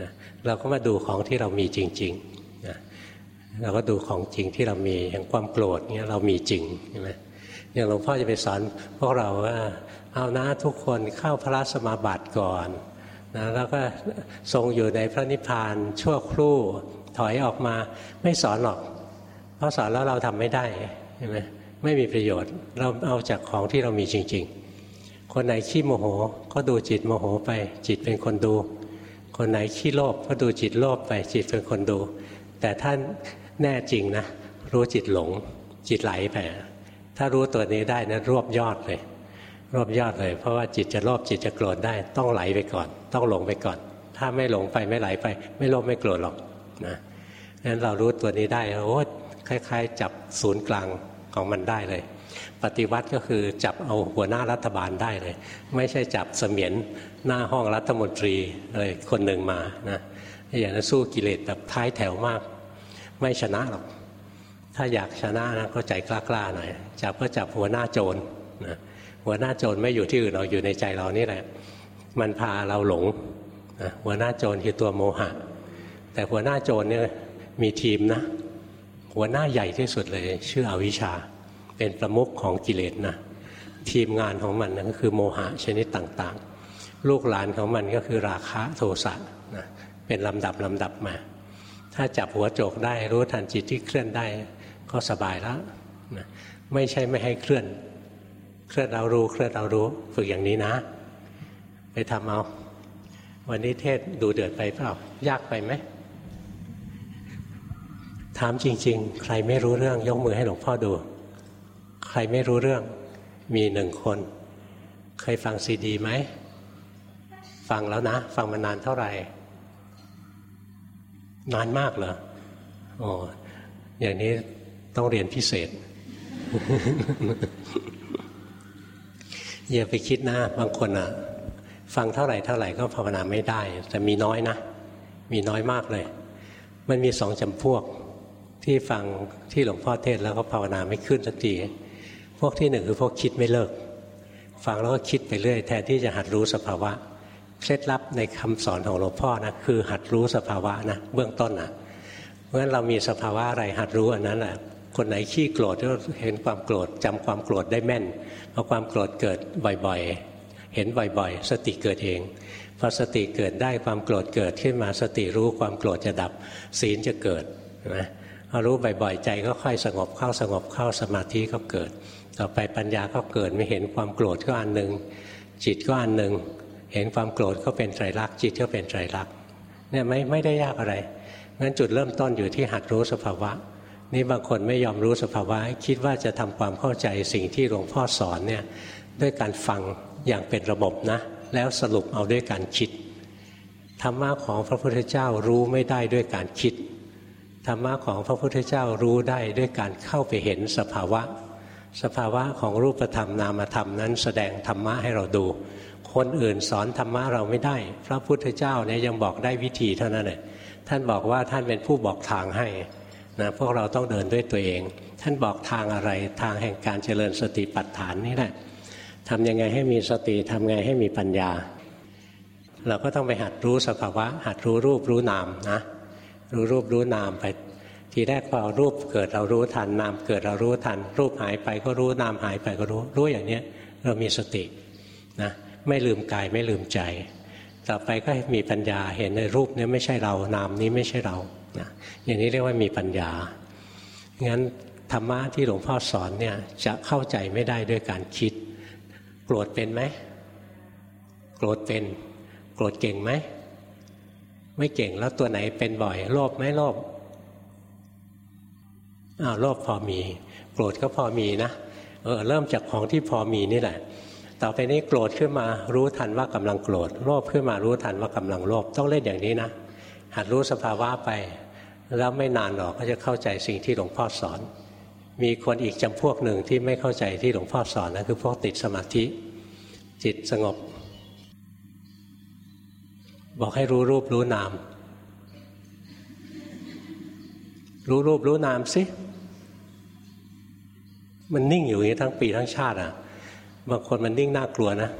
นะเราก็มาดูของที่เรามีจริงๆนะเราก็ดูของจริงที่เรามีอย่างความโกรธเนี้ยเรามีจริงใช่ไหมอย่างหลวงพ่อจะไปสอนพวกเราว่าเอานะทุกคนเข้าพระสมาบัติก่อนนะแล้วก็ทรงอยู่ในพระนิพพานชั่วครู่ถอยออกมาไม่สอนหรอก เพราะสอนแล้วเราทำไม่ได้ใช่ไหม ไม่มีประโยชน์ เราเอาจากของที่เรามีจริง ๆ คนไหนขี้โมโห ก็ดูจิตโมโหไป จิตเป็นคนดู คนไหนขี้โลภก็ดูจิตโลภไปจิตเป็นคนดู แต่ท่านแน่จริงนะ รู้จิตหลง จิตไหลไปถ้ารู้ตัวนี้ได้นะรวบยอดเลย รวบยอดเลย เพราะว่าจิตจะโลภจิตจะโกรธได้ ต้องไหลไปก่อน ต้องหลงไปก่อน ถ้าไม่หลงไปไม่ไหลไป ไม่โลภไม่โกรธหรอกนะงั้นเรารู้ตัวนี้ได้โอ้คล้าย ๆ จับศูนย์กลาง ของมันได้เลย ปฏิวัติก็คือจับเอาหัวหน้ารัฐบาลได้เลย ไม่ใช่จับเสมียนหน้าห้องรัฐมนตรีเลยคนหนึ่งมานะอย่างนั้นสู้กิเลสแบบท้ายแถวมาก ไม่ชนะหรอก ถ้าอยากชนะนะก็ใจกล้าๆหน่อยจับก็จับหัวหน้าโจรนะหัวหน้าโจรไม่อยู่ที่อื่นเราอยู่ในใจเรานี่แหละ มันพาเราหลงนะหัวหน้าโจรคือตัวโมหะ แต่หัวหน้าโจรเนี่ยมีทีมนะ หัวหน้าใหญ่ที่สุดเลย ชื่ออวิชชา เป็นประมุขของกิเลสนะทีมงานของมันนะก็คือโมหะชนิดต่างๆ ลูกหลานของมันก็คือราคะโทสะนะเป็นลำดับลำดับมา ถ้าจับหัวโจกได้รู้ทันจิตที่เคลื่อนได้ก็สบายแล้วนะไม่ใช่ไม่ให้เคลื่อน เคลื่อนเรารู้เคลื่อนเรารู้ฝึกอย่างนี้นะ ไปทำเอา วันนี้เทศดูเดือดไปเปล่ายากไปไหม ถามจริง ๆ ใครไม่รู้เรื่องยกมือให้หลวงพ่อดู ใครไม่รู้เรื่องมีหนึ่งคน เคยฟังซีดีไหม ฟังแล้วนะ ฟังมานานเท่าไหร่ นานมากเหรอโอ้อย่างนี้ต้องเรียนพิเศษอย่าไปคิดนะบางคนอะ ฟังเท่าไหร่เท่าไหร่ก็ภาวนาไม่ได้ แต่มีน้อยนะ มีน้อยมากเลย มันมีสองจำพวก ที่ฟังที่หลวงพ่อเทศแล้วก็ภาวนาไม่ขึ้นสักทีพวกที่หนึ่งคือพวกคิดไม่เลิก ฟังแล้วก็คิดไปเรื่อยแทนที่จะหัดรู้สภาวะเคล็ดลับในคำสอนของหลวงพ่อนะคือหัดรู้สภาวะนะเบื้องต้นนะเพราะฉะนั้นเรามีสภาวะอะไรหัดรู้อันนั้นแหละคนไหนขี้โกรธก็เห็นความโกรธจำความโกรธได้แม่นพอความโกรธเกิดบ่อยๆ เห็นบ่อยๆ สติเกิดเองพอสติเกิดได้ความโกรธเกิดขึ้นมาสติรู้ความโกรธจะดับศีลจะเกิดนะ พอรู้บ่อยๆใจก็ค่อยสงบเข้าสงบเข้าสมาธิก็เกิด ต่อไปปัญญาก็เกิดไม่เห็นความโกรธก็อันหนึ่งจิตก็อันหนึ่งเห็นความโกรธก็เป็นไตรลักษณ์จิตก็เป็นไตรลักษณ์เนี่ยไม่ไม่ได้ยากอะไรงั้นจุดเริ่มต้นอยู่ที่หัดรู้สภาวะ นี่บางคนไม่ยอมรู้สภาวะ คิดว่าจะทำความเข้าใจสิ่งที่หลวงพ่อสอนเนี่ยด้วยการฟังอย่างเป็นระบบนะ แล้วสรุปเอาด้วยการคิดธรรมะของพระพุทธเจ้ารู้ไม่ได้ด้วยการคิด ธรรมะของพระพุทธเจ้ารู้ได้ด้วยการเข้าไปเห็นสภาวะ สภาวะของรูปธรรมนามธรรมนั้นแสดงธรรมะให้เราดู คนอื่นสอนธรรมะเราไม่ได้ พระพุทธเจ้าเนี่ยยังบอกได้วิธีเท่านั้นเลยท่านบอกว่าท่านเป็นผู้บอกทางให้นะพวกเราต้องเดินด้วยตัวเอง ท่านบอกทางอะไรทางแห่งการเจริญสติปัฏฐานนี่แหละทำยังไงให้มีสติทำไงให้มีปัญญา เราก็ต้องไปหัดรู้สภาวะ หัดรู้รูปรู้นามนะ รู้รูปรู้นามไป ทีแรกพอรูปเกิดเรารู้ทันนามเกิดเรารู้ทัน รูปหายไปก็รู้นามหายไปก็รู้รู้อย่างนี้เรามีสตินะไม่ลืมกายไม่ลืมใจ ต่อไปก็มีปัญญาเห็นในรูปนี้ไม่ใช่เรานามนี้ไม่ใช่เรานะอย่างนี้เรียกว่ามีปัญญางั้นธรรมะที่หลวงพ่อสอนเนี่ยจะเข้าใจไม่ได้ด้วยการคิด โกรธเป็นไหมโกรธเป็น โกรธเก่งไหม ไม่เก่งแล้วตัวไหนเป็นบ่อย โลภไหมโลภอ้าวโลภพอมี โกรธก็พอมีนะเออเริ่มจากของที่พอมีนี่แหละ ต่อไปนี้โกรธขึ้นมารู้ทันว่ากำลังโกรธโลภขึ้นมารู้ทันว่ากำลังโลภต้องเล่นอย่างนี้นะหัดรู้สภาวะไป แล้วไม่นานหรอกก็จะเข้าใจสิ่งที่หลวงพ่อสอน มีคนอีกจำพวกหนึ่งที่ไม่เข้าใจที่หลวงพ่อสอนนะคือพวกติดสมาธิ จิตสงบ บอกให้รู้รูปรู้นาม รู้รูปรู้นามสิมันนิ่งอยู่อย่างนี้ทั้งปีทั้งชาติอะบางคนมันนิ่งน่ากลัวนะ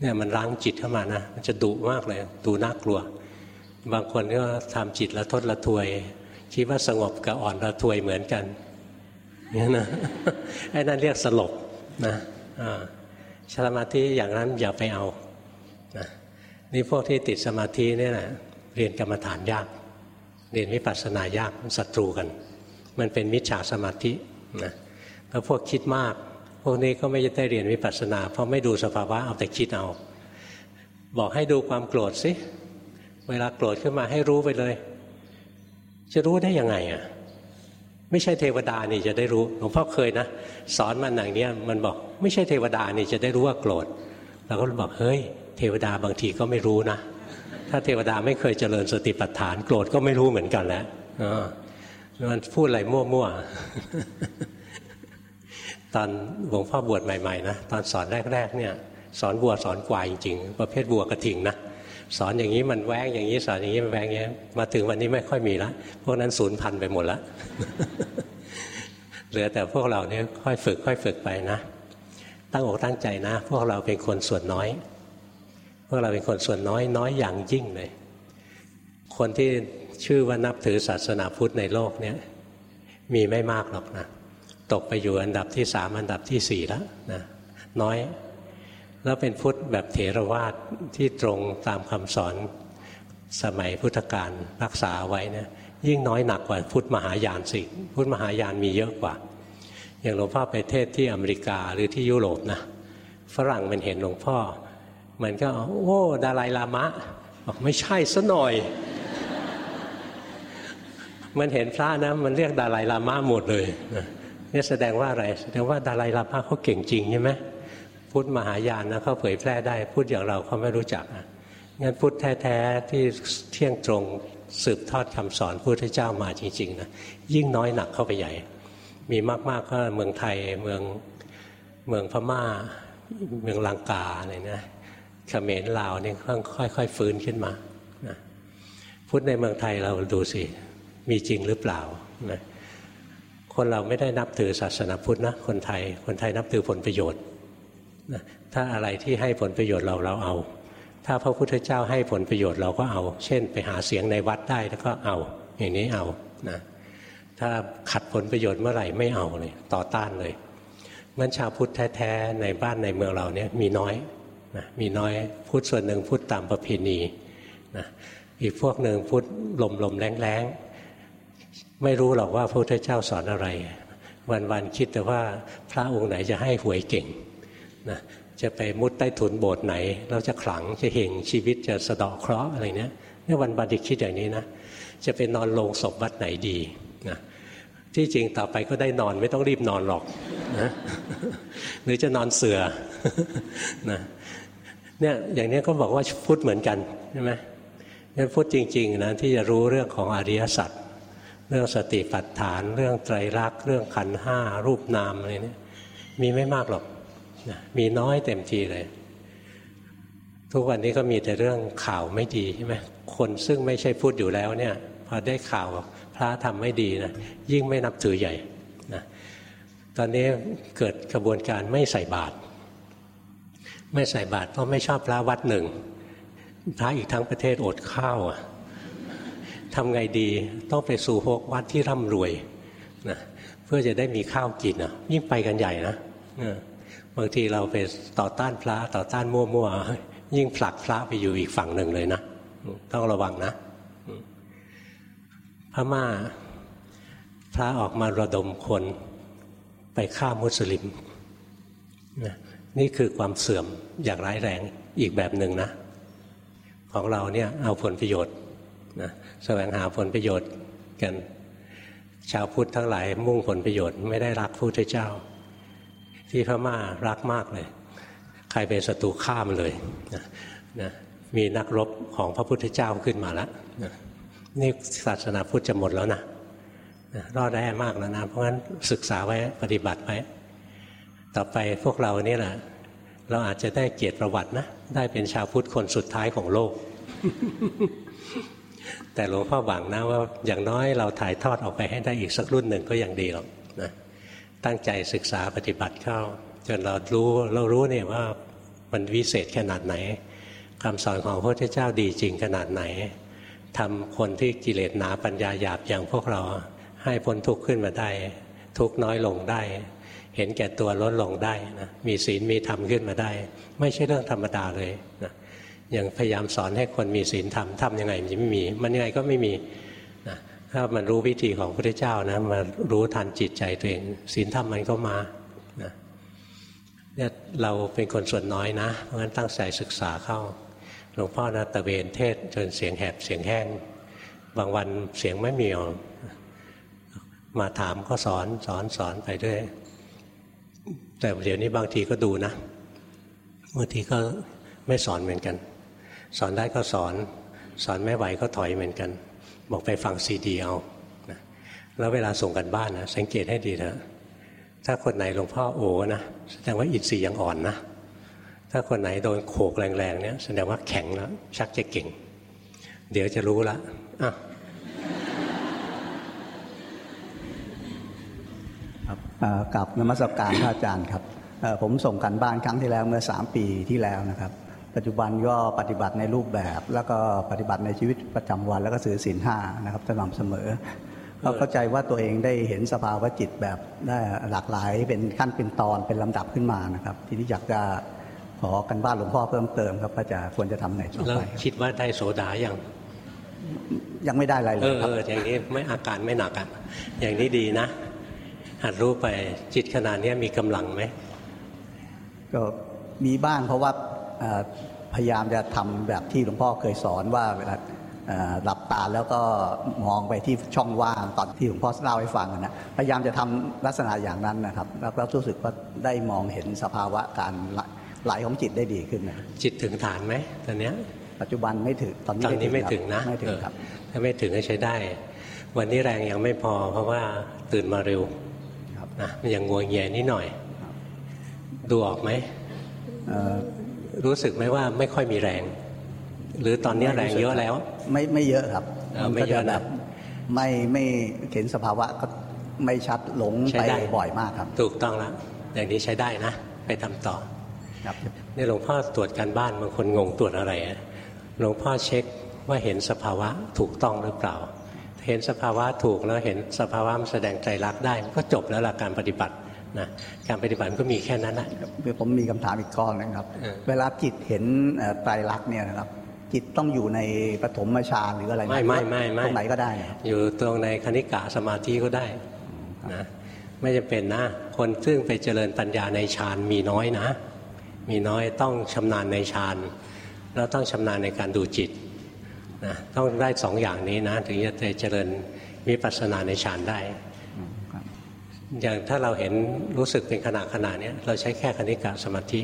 เนี่ยมันล้างจิตเข้ามานะมันจะดุมากเลยดูน่ากลัว บางคนก็ทำจิตละทดละทวยคิดว่าสงบกับอ่อนละทวยเหมือนกันเนี่ยนะไอ้นั่นเรียกสลบนะสมาธิอย่างนั้นอย่าไปเอา นะนี่พวกที่ติดสมาธิเนี่ยนะเรียนกรรมฐานยาก เรียนวิปัสสนายากมันศัตรูกัน มันเป็นมิจฉาสมาธินะแล้วพวกคิดมาก พวกนี้ก็ไม่ได้เรียนวิปัสสนา เพราะไม่ดูสภาวะเอาแต่คิดเอา บอกให้ดูความโกรธสิเวลาโกรธขึ้นมาให้รู้ไปเลย จะรู้ได้ยังไงอะไม่ใช่เทวดานี่จะได้รู้หลวงพ่อเคยนะสอนมันอย่างนี้มันบอก ไม่ใช่เทวดานี่จะได้รู้ว่าโกรธเราก็บอกเฮ้ย เทวดาบางทีก็ไม่รู้นะ ถ้าเทวดาไม่เคยเจริญสติปัฏฐาน โกรธก็ไม่รู้เหมือนกันแหล้วมันพูดอะไรมั่วๆ ตอนหลวงพ่อบวชใหม่ๆนะตอนสอนแรกๆเนี่ย สอนวัวสอนกวายจริงๆ ประเภทวัวกระถิ่งนะสอนอย่างนี้มันแวงอย่างนี้สอนอย่างนี้มันแวงอย่างนี้มาถึงวันนี้ไม่ค่อยมีละพวกนั้นสูญพันธ์ไปหมดละเหลือแต่พวกเราเนี่ยค่อยฝึกค่อยฝึกไปนะ ตั้งอกตั้งใจนะ พวกเราเป็นคนส่วนน้อย พวกเราเป็นคนส่วนน้อยน้อยอย่างยิ่งเลย คนที่ชื่อว่านับถือศาสนาพุทธในโลกนี้มีไม่มากหรอกนะตกไปอยู่อันดับที่สามอันดับที่สี่แล้วนะน้อย แล้วเป็นพุทธแบบเถรวาทที่ตรงตามคำสอนสมัยพุทธกาลรักษาไว้นะยิ่งน้อยหนักกว่าพุทธมหายานสิพุทธมหายานมีเยอะกว่า อย่างหลวงพ่อไปเทศที่อเมริกาหรือที่ยุโรปนะฝรั่งมันเห็นหลวงพ่อ มันก็โอ้ดาลายลามะบอกไม่ใช่ซะหน่อย มันเห็นพระนะมันเรียกดาลัยลามะหมดเลยนี่แสดงว่าอะไรแสดงว่าดาลัยลามะเขาเก่งจริงใช่ไหมพุทธมหายานนะเขาเผยแพร่ได้พูดอย่างเราเขาไม่รู้จักงั้นพุทธแท้ๆที่เที่ยงตรงสืบทอดคำสอนพุทธเจ้ามาจริงๆนะยิ่งน้อยหนักเข้าไปใหญ่ มีมากๆก็เมืองไทยเมืองเมืองพม่าเมืองลังกาอะไรนะ เขมรลาวนี่ค่อยๆฟื้นขึ้นมาพุทธในเมืองไทยเราดูสิ มีจริงหรือเปล่านะคนเราไม่ได้นับถือศาสนาพุทธนะคนไทย คนไทยนับถือผลประโยชน์นะถ้าอะไรที่ให้ผลประโยชน์เราเราเอา ถ้าพระพุทธเจ้าให้ผลประโยชน์เราก็เอา เช่น ไปหาเสียงในวัดได้แล้วก็เอา อย่างนี้เอานะถ้าขัดผลประโยชน์เมื่อไหร่ไม่เอาเลยต่อต้านเลยมันชาวพุทธแท้ๆในบ้านในเมืองเราเนี่ยมีน้อย นะมีน้อยพุทธส่วนหนึ่งพุทธตามประเพณีนะอีกพวกหนึ่งพุทธลมลมแรงแรงไม่รู้หรอกว่าพระพุทธเจ้าสอนอะไร วันๆคิดแต่ว่าพระองค์ไหนจะให้หวยเก่งนะจะไปมุดใต้ถุนโบสถ์ไหน เราจะขลังจะเหงชีวิตจะสะเดาะเคราะห์อะไรเนี้ยเนี่ยวันบันดิคิดอย่างนี้นะจะไปนอนลงศพวัดไหนดีนะที่จริงต่อไปก็ได้นอนไม่ต้องรีบนอนหรอกนะหรือจะนอนเสือนะ เนี่ยอย่างนี้ก็บอกว่าพุทธเหมือนกันใช่ไหมงั้นพุทธจริงๆนะที่จะรู้เรื่องของอริยสัจเรื่องสติปัฏฐาน เรื่องไตรลักษณ์เรื่องขันห้ารูปนามอะไรนี่มีไม่มากหรอกนะมีน้อยเต็มทีเลย ทุกวันนี้ก็มีแต่เรื่องข่าวไม่ดีใช่ไหมคนซึ่งไม่ใช่พูดอยู่แล้วเนี่ยพอได้ข่าวพระทำไม่ดีนะยิ่งไม่นับถือใหญ่นะตอนนี้เกิดกระบวนการไม่ใส่บาตร ไม่ใส่บาตรเพราะไม่ชอบพระวัดหนึ่งพระอีกทั้งประเทศอดข้าวอะทำไงดีต้องไปสู่หกวัดที่ร่ำรวยนะเพื่อจะได้มีข้าวกินอะ ยิ่งไปกันใหญ่นะบางทีเราไปต่อต้านพระต่อต้านมั่วๆ ยิ่งผลักพระไปอยู่อีกฝั่งหนึ่งเลยนะ ต้องระวังนะพม่าพระออกมาระดมคนไปฆ่ามุสลิม นี่คือความเสื่อมอย่างร้ายแรงอีกแบบหนึ่งนะ ของเราเนี่ยเอาผลประโยชน์นะแสวงหาผลประโยชน์กัน ชาวพุทธทั้งหลายมุ่งผลประโยชน์ไม่ได้รักพระพุทธเจ้า ที่พม่ารักมากเลย ใครเป็นศัตรูฆ่ามเลยนะนะมีนักรบของพระพุทธเจ้าขึ้นมาแล้วนะนี่ศาสนาพุทธจะหมดแล้วนะนะรอดได้มากแล้วนะ เพราะฉะนั้นศึกษาไว้ปฏิบัติไว้ ต่อไปพวกเรานี่แหละเราอาจจะได้เกียรติประวัตินะ ได้เป็นชาวพุทธคนสุดท้ายของโลก แต่หลวงพ่อหวังนะว่าอย่างน้อยเราถ่ายทอดออกไปให้ได้อีกสักรุ่นหนึ่งก็ยังดีหรอกนะตั้งใจศึกษาปฏิบัติเข้า จนเรารู้เรารู้เนี่ยว่ามันวิเศษขนาดไหนคำสอนของพระพุทธเจ้าดีจริงขนาดไหนทำคนที่กิเลสหนาปัญญาหยาบอย่างพวกเราให้พ้นทุกข์ขึ้นมาได้ ทุกข์น้อยลงได้ เห็นแก่ตัวลดลงได้นะมีศีลมีธรรมขึ้นมาได้ ไม่ใช่เรื่องธรรมดาเลยนะอย่างพยายามสอนให้คนมีศีลธรรมทำยังไงมันจะไม่มี มันยังไงก็ไม่มีนะถ้ามันรู้วิธีของพระเจ้านะมารู้ทันจิตใจตัวเองศีลธรรมมันก็มานะเนี่ยเราเป็นคนส่วนน้อยนะเพราะฉะนั้นตั้งใจศึกษาเข้าหลวงพ่อนะตะเวนเทศจนเสียงแหบเสียงแห้ง บางวันเสียงไม่มีออกมาถามก็สอนสอนสอนไปด้วย แต่เดี๋ยวนี้บางทีก็ดูนะบางทีก็ไม่สอนเหมือนกัน สอนได้ก็สอน สอนไม่ไหวก็ถอยเหมือนกัน บอกไปฟังซีดีเอานะแล้วเวลาส่งกันบ้านนะสังเกตให้ดีเถอะถ้าคนไหนหลวงพ่อโอ้นะแสดงว่าอินทรีย์ยังอ่อนนะถ้าคนไหนโดนโขกแรงๆเนี่ยแสดงว่าแข็งแล้วชักจะเก่ง เดี๋ยวจะรู้ละอะ ครับ กับนมัสการพระอาจารย์ครับผมส่งกันบ้านครั้งที่แล้วเมื่อ 3 ปีที่แล้วนะครับ ปัจจุบันก็ปฏิบัติในรูปแบบ แล้วก็ปฏิบัติในชีวิตประจำวัน แล้วก็สื่อศีลห้านะครับสม่ำเสมอก็เข้าใจว่าตัวเองได้เห็นสภาวะจิตแบบได้หลากหลายเป็นขั้นเป็นตอนเป็นลำดับขึ้นมานะครับ ทีนี้อยากจะขอกันบ้านหลวงพ่อเพิ่มเติมครับว่าจะควรจะทำไหนต่อไปแล้วคิดว่าได้โสดาอย่างยังไม่ได้อะไรเลเอยอครัเอบออย่างนี้ไม่อาการไม่หนักอะอย่างนี้ดีนะ หัดรู้ไปจิตขนาดนี้มีกำลังไหมก็มีบ้างเพราะว่าเอ่อพยายามจะทำแบบที่หลวงพ่อเคยสอนว่าเวลาเอ่อหลับตาแล้วก็มองไปที่ช่องว่างตอนที่หลวงพ่อเล่าให้ฟังนะพยายามจะทำลักษณะอย่างนั้นนะครับแล้วก็รู้สึกว่าได้มองเห็นสภาวะการไหลของจิตได้ดีขึ้นนะจิตถึงฐานไหมตอนเนี้ยปัจจุบันไม่ถึงตอนนี้ตอนนี้ไม่ครับถึงนะไม่ถึงครับเออถ้าไม่ถึงก็ใช้ได้ วันนี้แรงยังไม่พอเพราะว่าตื่นมาเร็วครับ นะมันยังงวงเงียนิดหน่อย ดูออกไหมเอ่อรู้สึกไหมว่าไม่ค่อยมีแรง หรือตอนนี้แรงเยอะแล้ว ไม่ไม่เยอะครับเออไม่เยอะนะแบบไม่ไม่เห็นสภาวะก็ไม่ชัดหลงใช้ไปได้บ่อยมากครับ ถูกต้องแล้วอย่างนี้ใช้ได้นะ ไปทำต่อครับนี่หลวงพ่อตรวจการบ้านบางคนงงตรวจอะไรอะหลวงพ่อเช็คว่าเห็นสภาวะถูกต้องหรือเปล่า เห็นสภาวะถูกแล้วเห็นสภาวะมันแสดงใจรักได้มันก็จบแล้วล่ะการปฏิบัตินะการปฏิบัติก็มีแค่นั้นแหละผมมีคำถามอีกข้อหนึงครับเออเวลาจิตเห็นเอ่อไตรลักษณ์เนี่ยนะครับจิตต้องอยู่ในปฐมฌานหรืออะไรหไม่ไม่ไม่ไม่ตรงไหนก็ได้นะครับอยู่ตรงในคณิกะสมาธิก็ได้นะไม่จำเป็นนะ คนซึ่งไปเจริญปัญญาในฌานมีน้อยนะ มีน้อยต้องชำนาญในฌานแล้วต้องชำนาญในการดูจิต นะต้องได้สองอย่างนี้นะถึงจะเจริญวิปัสสนาในฌานได้ครับอย่างถ้าเราเห็นรู้สึกเป็นขณะขณะเนี้ยเราใช้แค่คณิกะสมาธิ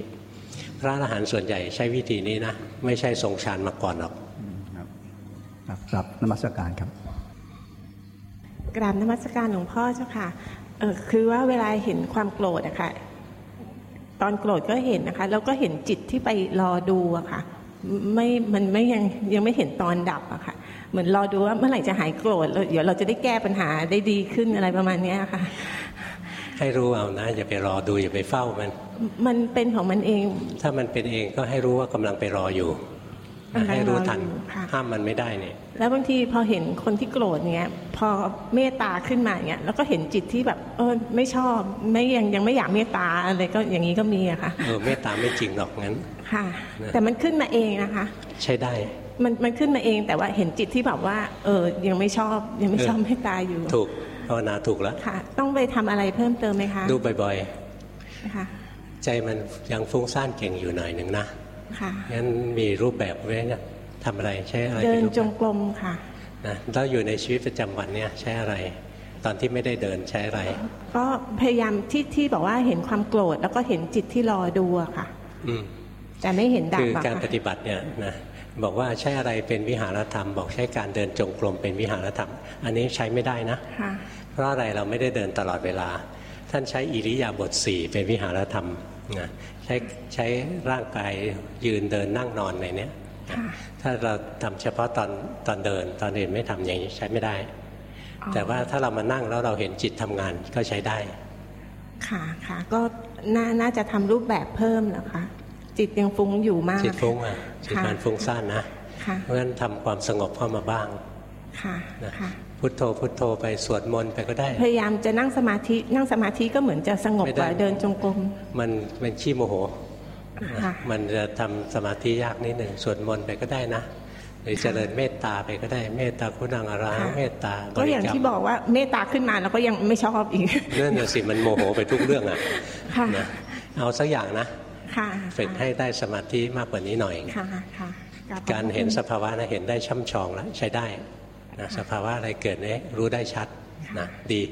พระอรหันต์ส่วนใหญ่ใช้วิธีนี้นะ ไม่ใช่ทรงฌานมาก่อนหรอกครับครับครับนมัสการครับกราบนมัสการหลวงพ่อเจ้าค่ะเออคือว่าเวลาเห็นความโกรธอะค่ะตอนโกรธก็เห็นนะคะ แล้วก็เห็นจิตที่ไปรอดูอะค่ะ ไม่มันไม่ยังยังไม่เห็นตอนดับอะค่ะ เหมือนรอดูว่าเมื่อไหร่จะหายโกรธแล้วเดี๋ยวเราจะได้แก้ปัญหาได้ดีขึ้นอะไรประมาณเนี้ยค่ะให้รู้เอานะอย่าไปรอดูอย่าไปเฝ้ามัน มันเป็นของมันเอง ถ้ามันเป็นเองก็ให้รู้ว่ากำลังไปรออยู่กำลังรออยู่ให้รู้ทันค่ะห้ามมันไม่ได้เนี่ย แล้วบางทีพอเห็นคนที่โกรธเงี้ย พอเมตตาขึ้นมาเงี้ยแล้วก็เห็นจิตที่แบบเออไม่ชอบไม่ยังยังไม่อยากเมตตาอะไรก็อย่างนี้ก็มีอะค่ะเออเมตตาไม่จริงหรอกงั้น ค่ะนะแต่มันขึ้นมาเองนะคะ ใช้ได้มันมันขึ้นมาเองแต่ว่าเห็นจิตที่แบบว่า เออยังไม่ชอบยังไม่ชอบเมตตาอยู่ ถูกพาวนาถูกแล้วค่ะ ต้องไปทำอะไรเพิ่มเติมไหมคะ ดูบ่อยค่ะๆใจมันยังฟุ้งซ่านเก่งอยู่หน่อยหนึ่งนะค่ะงั้นมีรูปแบบไว้เนี่ยทำอะไรใช้อะไรเดิเป็นนรูปจแบบงกรมค่ะนะแล้วอยู่ในชีวิตประจำวันเนี่ยใช้อะไร ตอนที่ไม่ได้เดินใช้อะไร ก็พยายามที่ที่บอกว่าเห็นความโกรธแล้วก็เห็นจิตที่รอดูอะค่ะ อืม แต่ไม่เห็นดับคืออะการปค่ะฏิบัติเนี่ยนะบอกว่าใช้อะไรเป็นวิหารธรรม บอกใช้การเดินจงกรมเป็นวิหารธรรม อันนี้ใช้ไม่ได้นะค่ะเพราะอะไรเราไม่ได้เดินตลอดเวลา ท่านใช้อิริยาบถสี่เป็นวิหารธรรมนะใช้ใช้ร่างกายยืนเดินนั่งนอนในเนี้ยค่ะถ้าเราทำเฉพาะตอนตอนเดินตอนอื่นไม่ทำอย่างนี้ใช้ไม่ได้อ๋อแต่ว่าถ้าเรามานั่งแล้วเราเห็นจิตทำงานก็ใช้ได้ ค่ะค่ะก็น่าน่าจะทำรูปแบบเพิ่มนะคะ จิตยังฟุ้งอยู่มาก จิตฟุ้งอะจิตค่ะมันฟุ้งซ่านนะค่ะเพราะฉะนั้นทำความสงบเข้ามาบ้างค่ะนะค่ะพุทโธพุทโธไปสวดมนต์ไปก็ได้ พยายามจะนั่งสมาธินั่งสมาธิก็เหมือนจะสงบไม่กได้ว่าเดินจงกรมมันเป็นขี้โมโหค่ะมันจะทำสมาธิยากนิดหนึ่งสวดมนต์ไปก็ได้นะหรือเจริญเมตตาไปก็ได้เมตตาคุณังอรหังค่ะเมตตาก็อย่างที่บอกว่าเมตตาขึ้นมาแล้วก็ยังไม่ชอบอีกเรื่องน่ะสิมันโมโหไปทุกเรื่องอะค่ะนะเอาสักอย่างนะค่ะ ฝึกให้ได้สมาธิมากกว่านี้หน่อยค่ะค่ะบขอบการเห็นคุณสภาวะนะเห็นได้ช่ำชองแล้วใช้ได้นะสภาวะอะไรเกิดเนี่ยรู้ได้ชัดนะดี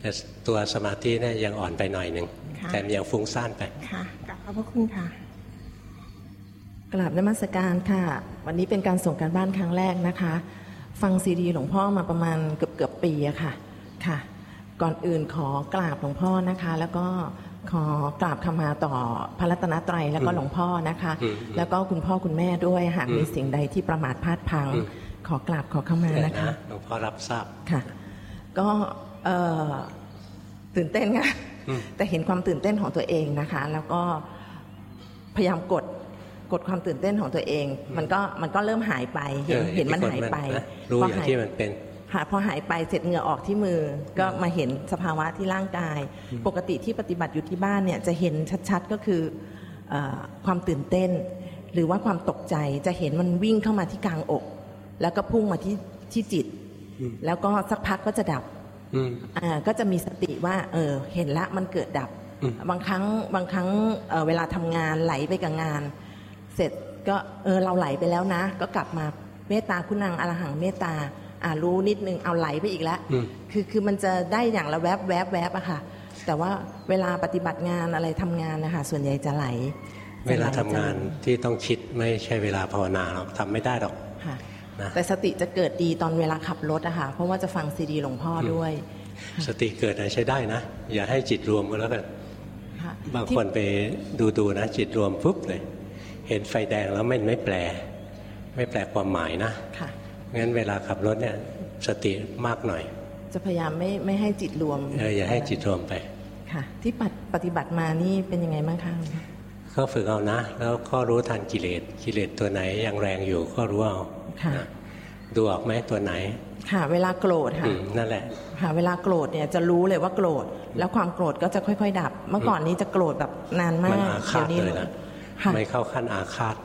แต่ตัวสมาธิเนี่ยยังอ่อนไปหน่อยหนึ่งค่ะแต่มันยังฟุ้งซ่านไปค่ะกลับขอบพระคุณค่ะกราบนมัสการค่ะ วันนี้เป็นการส่งการบ้านครั้งแรกนะคะ ฟังซีดีหลวงพ่อมาประมาณเกือบเกือบปีอะค่ะค่ะ ก่อนอื่นขอกราบหลวงพ่อนะคะ แล้วก็ ขอกราบคำมาต่อพระรัตนตรัยแล้วก็หลวงพ่อนะคะอืมแล้วก็คุณพ่อคุณแม่ด้วยหากอืมมีสิ่งใดที่ประมาทพลาดพลังอืมขอกราบขอเข้ามาเกิดนะคะนะหลวงพ่อรับทราบค่ะ ก็เอ่อตื่นเต้นค่ะอืมแต่เห็นความตื่นเต้นของตัวเองนะคะ แล้วก็พยายามกดกดความตื่นเต้นของตัวเอง มันก็มันก็เริ่มหายไปเห็นออเห็นมันที่คหายไปะรู้พออย่างหายที่มันเป็น ค่ะพอหายไปเสร็จเหงื่อออกที่มือ ก็มาเห็นสภาวะที่ร่างกาย ปกติที่ปฏิบัติอยู่ที่บ้านเนี่ยจะเห็นชัดๆก็คือเออความตื่นเต้น หรือว่าความตกใจจะเห็นมันวิ่งเข้ามาที่กลางอก แล้วก็พุ่งมาที่ที่จิตอืมแล้วก็สักพักก็จะดับอืมอ่าก็จะมีสติว่าเออเห็นละมันเกิดดับอืมบางครั้งบางครั้งเอ่อเวลาทำงานไหลไปกับงาน เสร็จก็เออเราไหลไปแล้วนะ ก็กลับมาเมตตาคุณนางอรหังเมตตา อ่ารู้นิดนึงเอาไหลไปอีกแล้วอืมคือคือมันจะได้อย่างละแวบแวบแวบอะค่ะ แต่ว่าเวลาปฏิบัติงานอะไรทำงานนะคะส่วนใหญ่จะไหล เวลาทำจะไหงานที่ต้องคิดไม่ใช่เวลาภาวนาหรอกทำไม่ได้หรอกค่ะนะแต่สติจะเกิดดีตอนเวลาขับรถอะค่ะเพราะว่าจะฟังซีดีหลวงพ่อด้วย สติเกิดอะไรใช้ได้นะ อย่าให้จิตรวมก็แล้วกันค่ะบางที่คนไปดูดูๆนะ จิตรวมปุ๊บเลย เห็นไฟแดงแล้วไม่ไม่แปล ไม่แปลความหมายนะค่ะ งั้นเวลาขับรถเนี่ยสติมากหน่อย จะพยายามไม่ไม่ให้จิตรวมเอออย่าให้จิตรวมไปค่ะ ที่ปฏิปฏิบัติมานี่เป็นยังไงบ้างคะก็ฝึกเอานะ แล้วก็รู้ทันกิเลสกิเลสตัวไหนยังแรงอยู่ก็รู้เอาค่ะนะดูออกไหมตัวไหน ค่ะ เวลาโกรธค่ะอืมนั่นแหละ ค่ะ เวลาโกรธเนี่ยจะรู้เลยว่าโกรธ แล้วความโกรธก็จะค่อย ๆ ดับ เมื่อก่อนนี้จะโกรธแบบนานมามันกอาฆาตนี้เลยนะค่ะไม่เข้าขั้นอาฆาต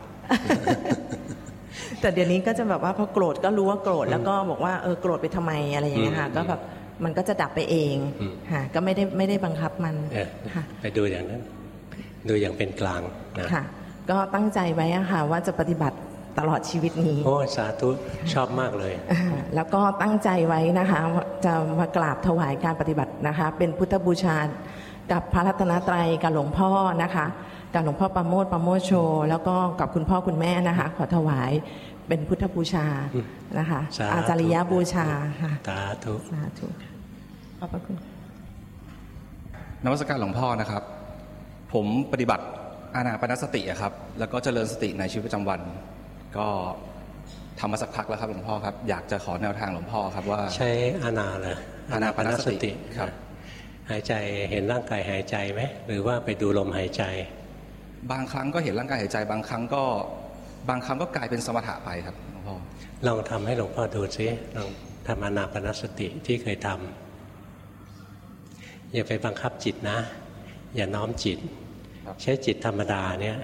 แต่เดี๋ยวนี้ก็จะแบบว่าพอโกรธก็รู้ว่าโกรธแล้วก็บอกว่าเออโกรธไปทำไมอะไรอย่างเงี้ยค่ะอืมก็แบบมันก็จะดับไปเองอืมค่ะก็ไม่ได้ไม่ได้บังคับมันเออค่ะไปดูอย่างนั้น ดูอย่างเป็นกลางนะค่ะ ก็ตั้งใจไว้อะค่ะว่าจะปฏิบัติตลอดชีวิตนี้ โอ้สาธุชอบมากเลยอ่าแล้วก็ตั้งใจไว้นะคะว่าจะมากราบถวายการปฏิบัตินะคะ เป็นพุทธบูชากับพระรัตนตรัยกับหลวงพ่อนะคะ กับหลวงพ่อประโมทประโมทโช แล้วก็กับคุณพ่อคุณแม่นะคะ ขอถวายเป็นพุทธบูชานะคะสาธุอาจาริยบูชาค่ะสาธุสาธุค่ะขอบพระคุณนวัตการหลวงพ่อนะครับ ผมปฏิบัติอานาปนสติอะครับ แล้วก็เจริญสติในชีวิตประจำวัน ก็ทำมาสักพักแล้วครับหลวงพ่อครับ อยากจะขอแนวทางหลวงพ่อครับว่า ใช้อานาเลยอานาปานสติครับ หายใจเห็นร่างกายหายใจไหมหรือว่าไปดูลมหายใจ บางครั้งก็เห็นร่างกายหายใจ บางครั้งก็บางครั้งก็กลายเป็นสมถะไปครับหลวงพ่อลองทำให้หลวงพ่อดูซิลองทำอานาปนสติที่เคยทำอย่าไปบังคับจิตนะ อย่าน้อมจิตครับใช้จิตธรรมดาเนี่ย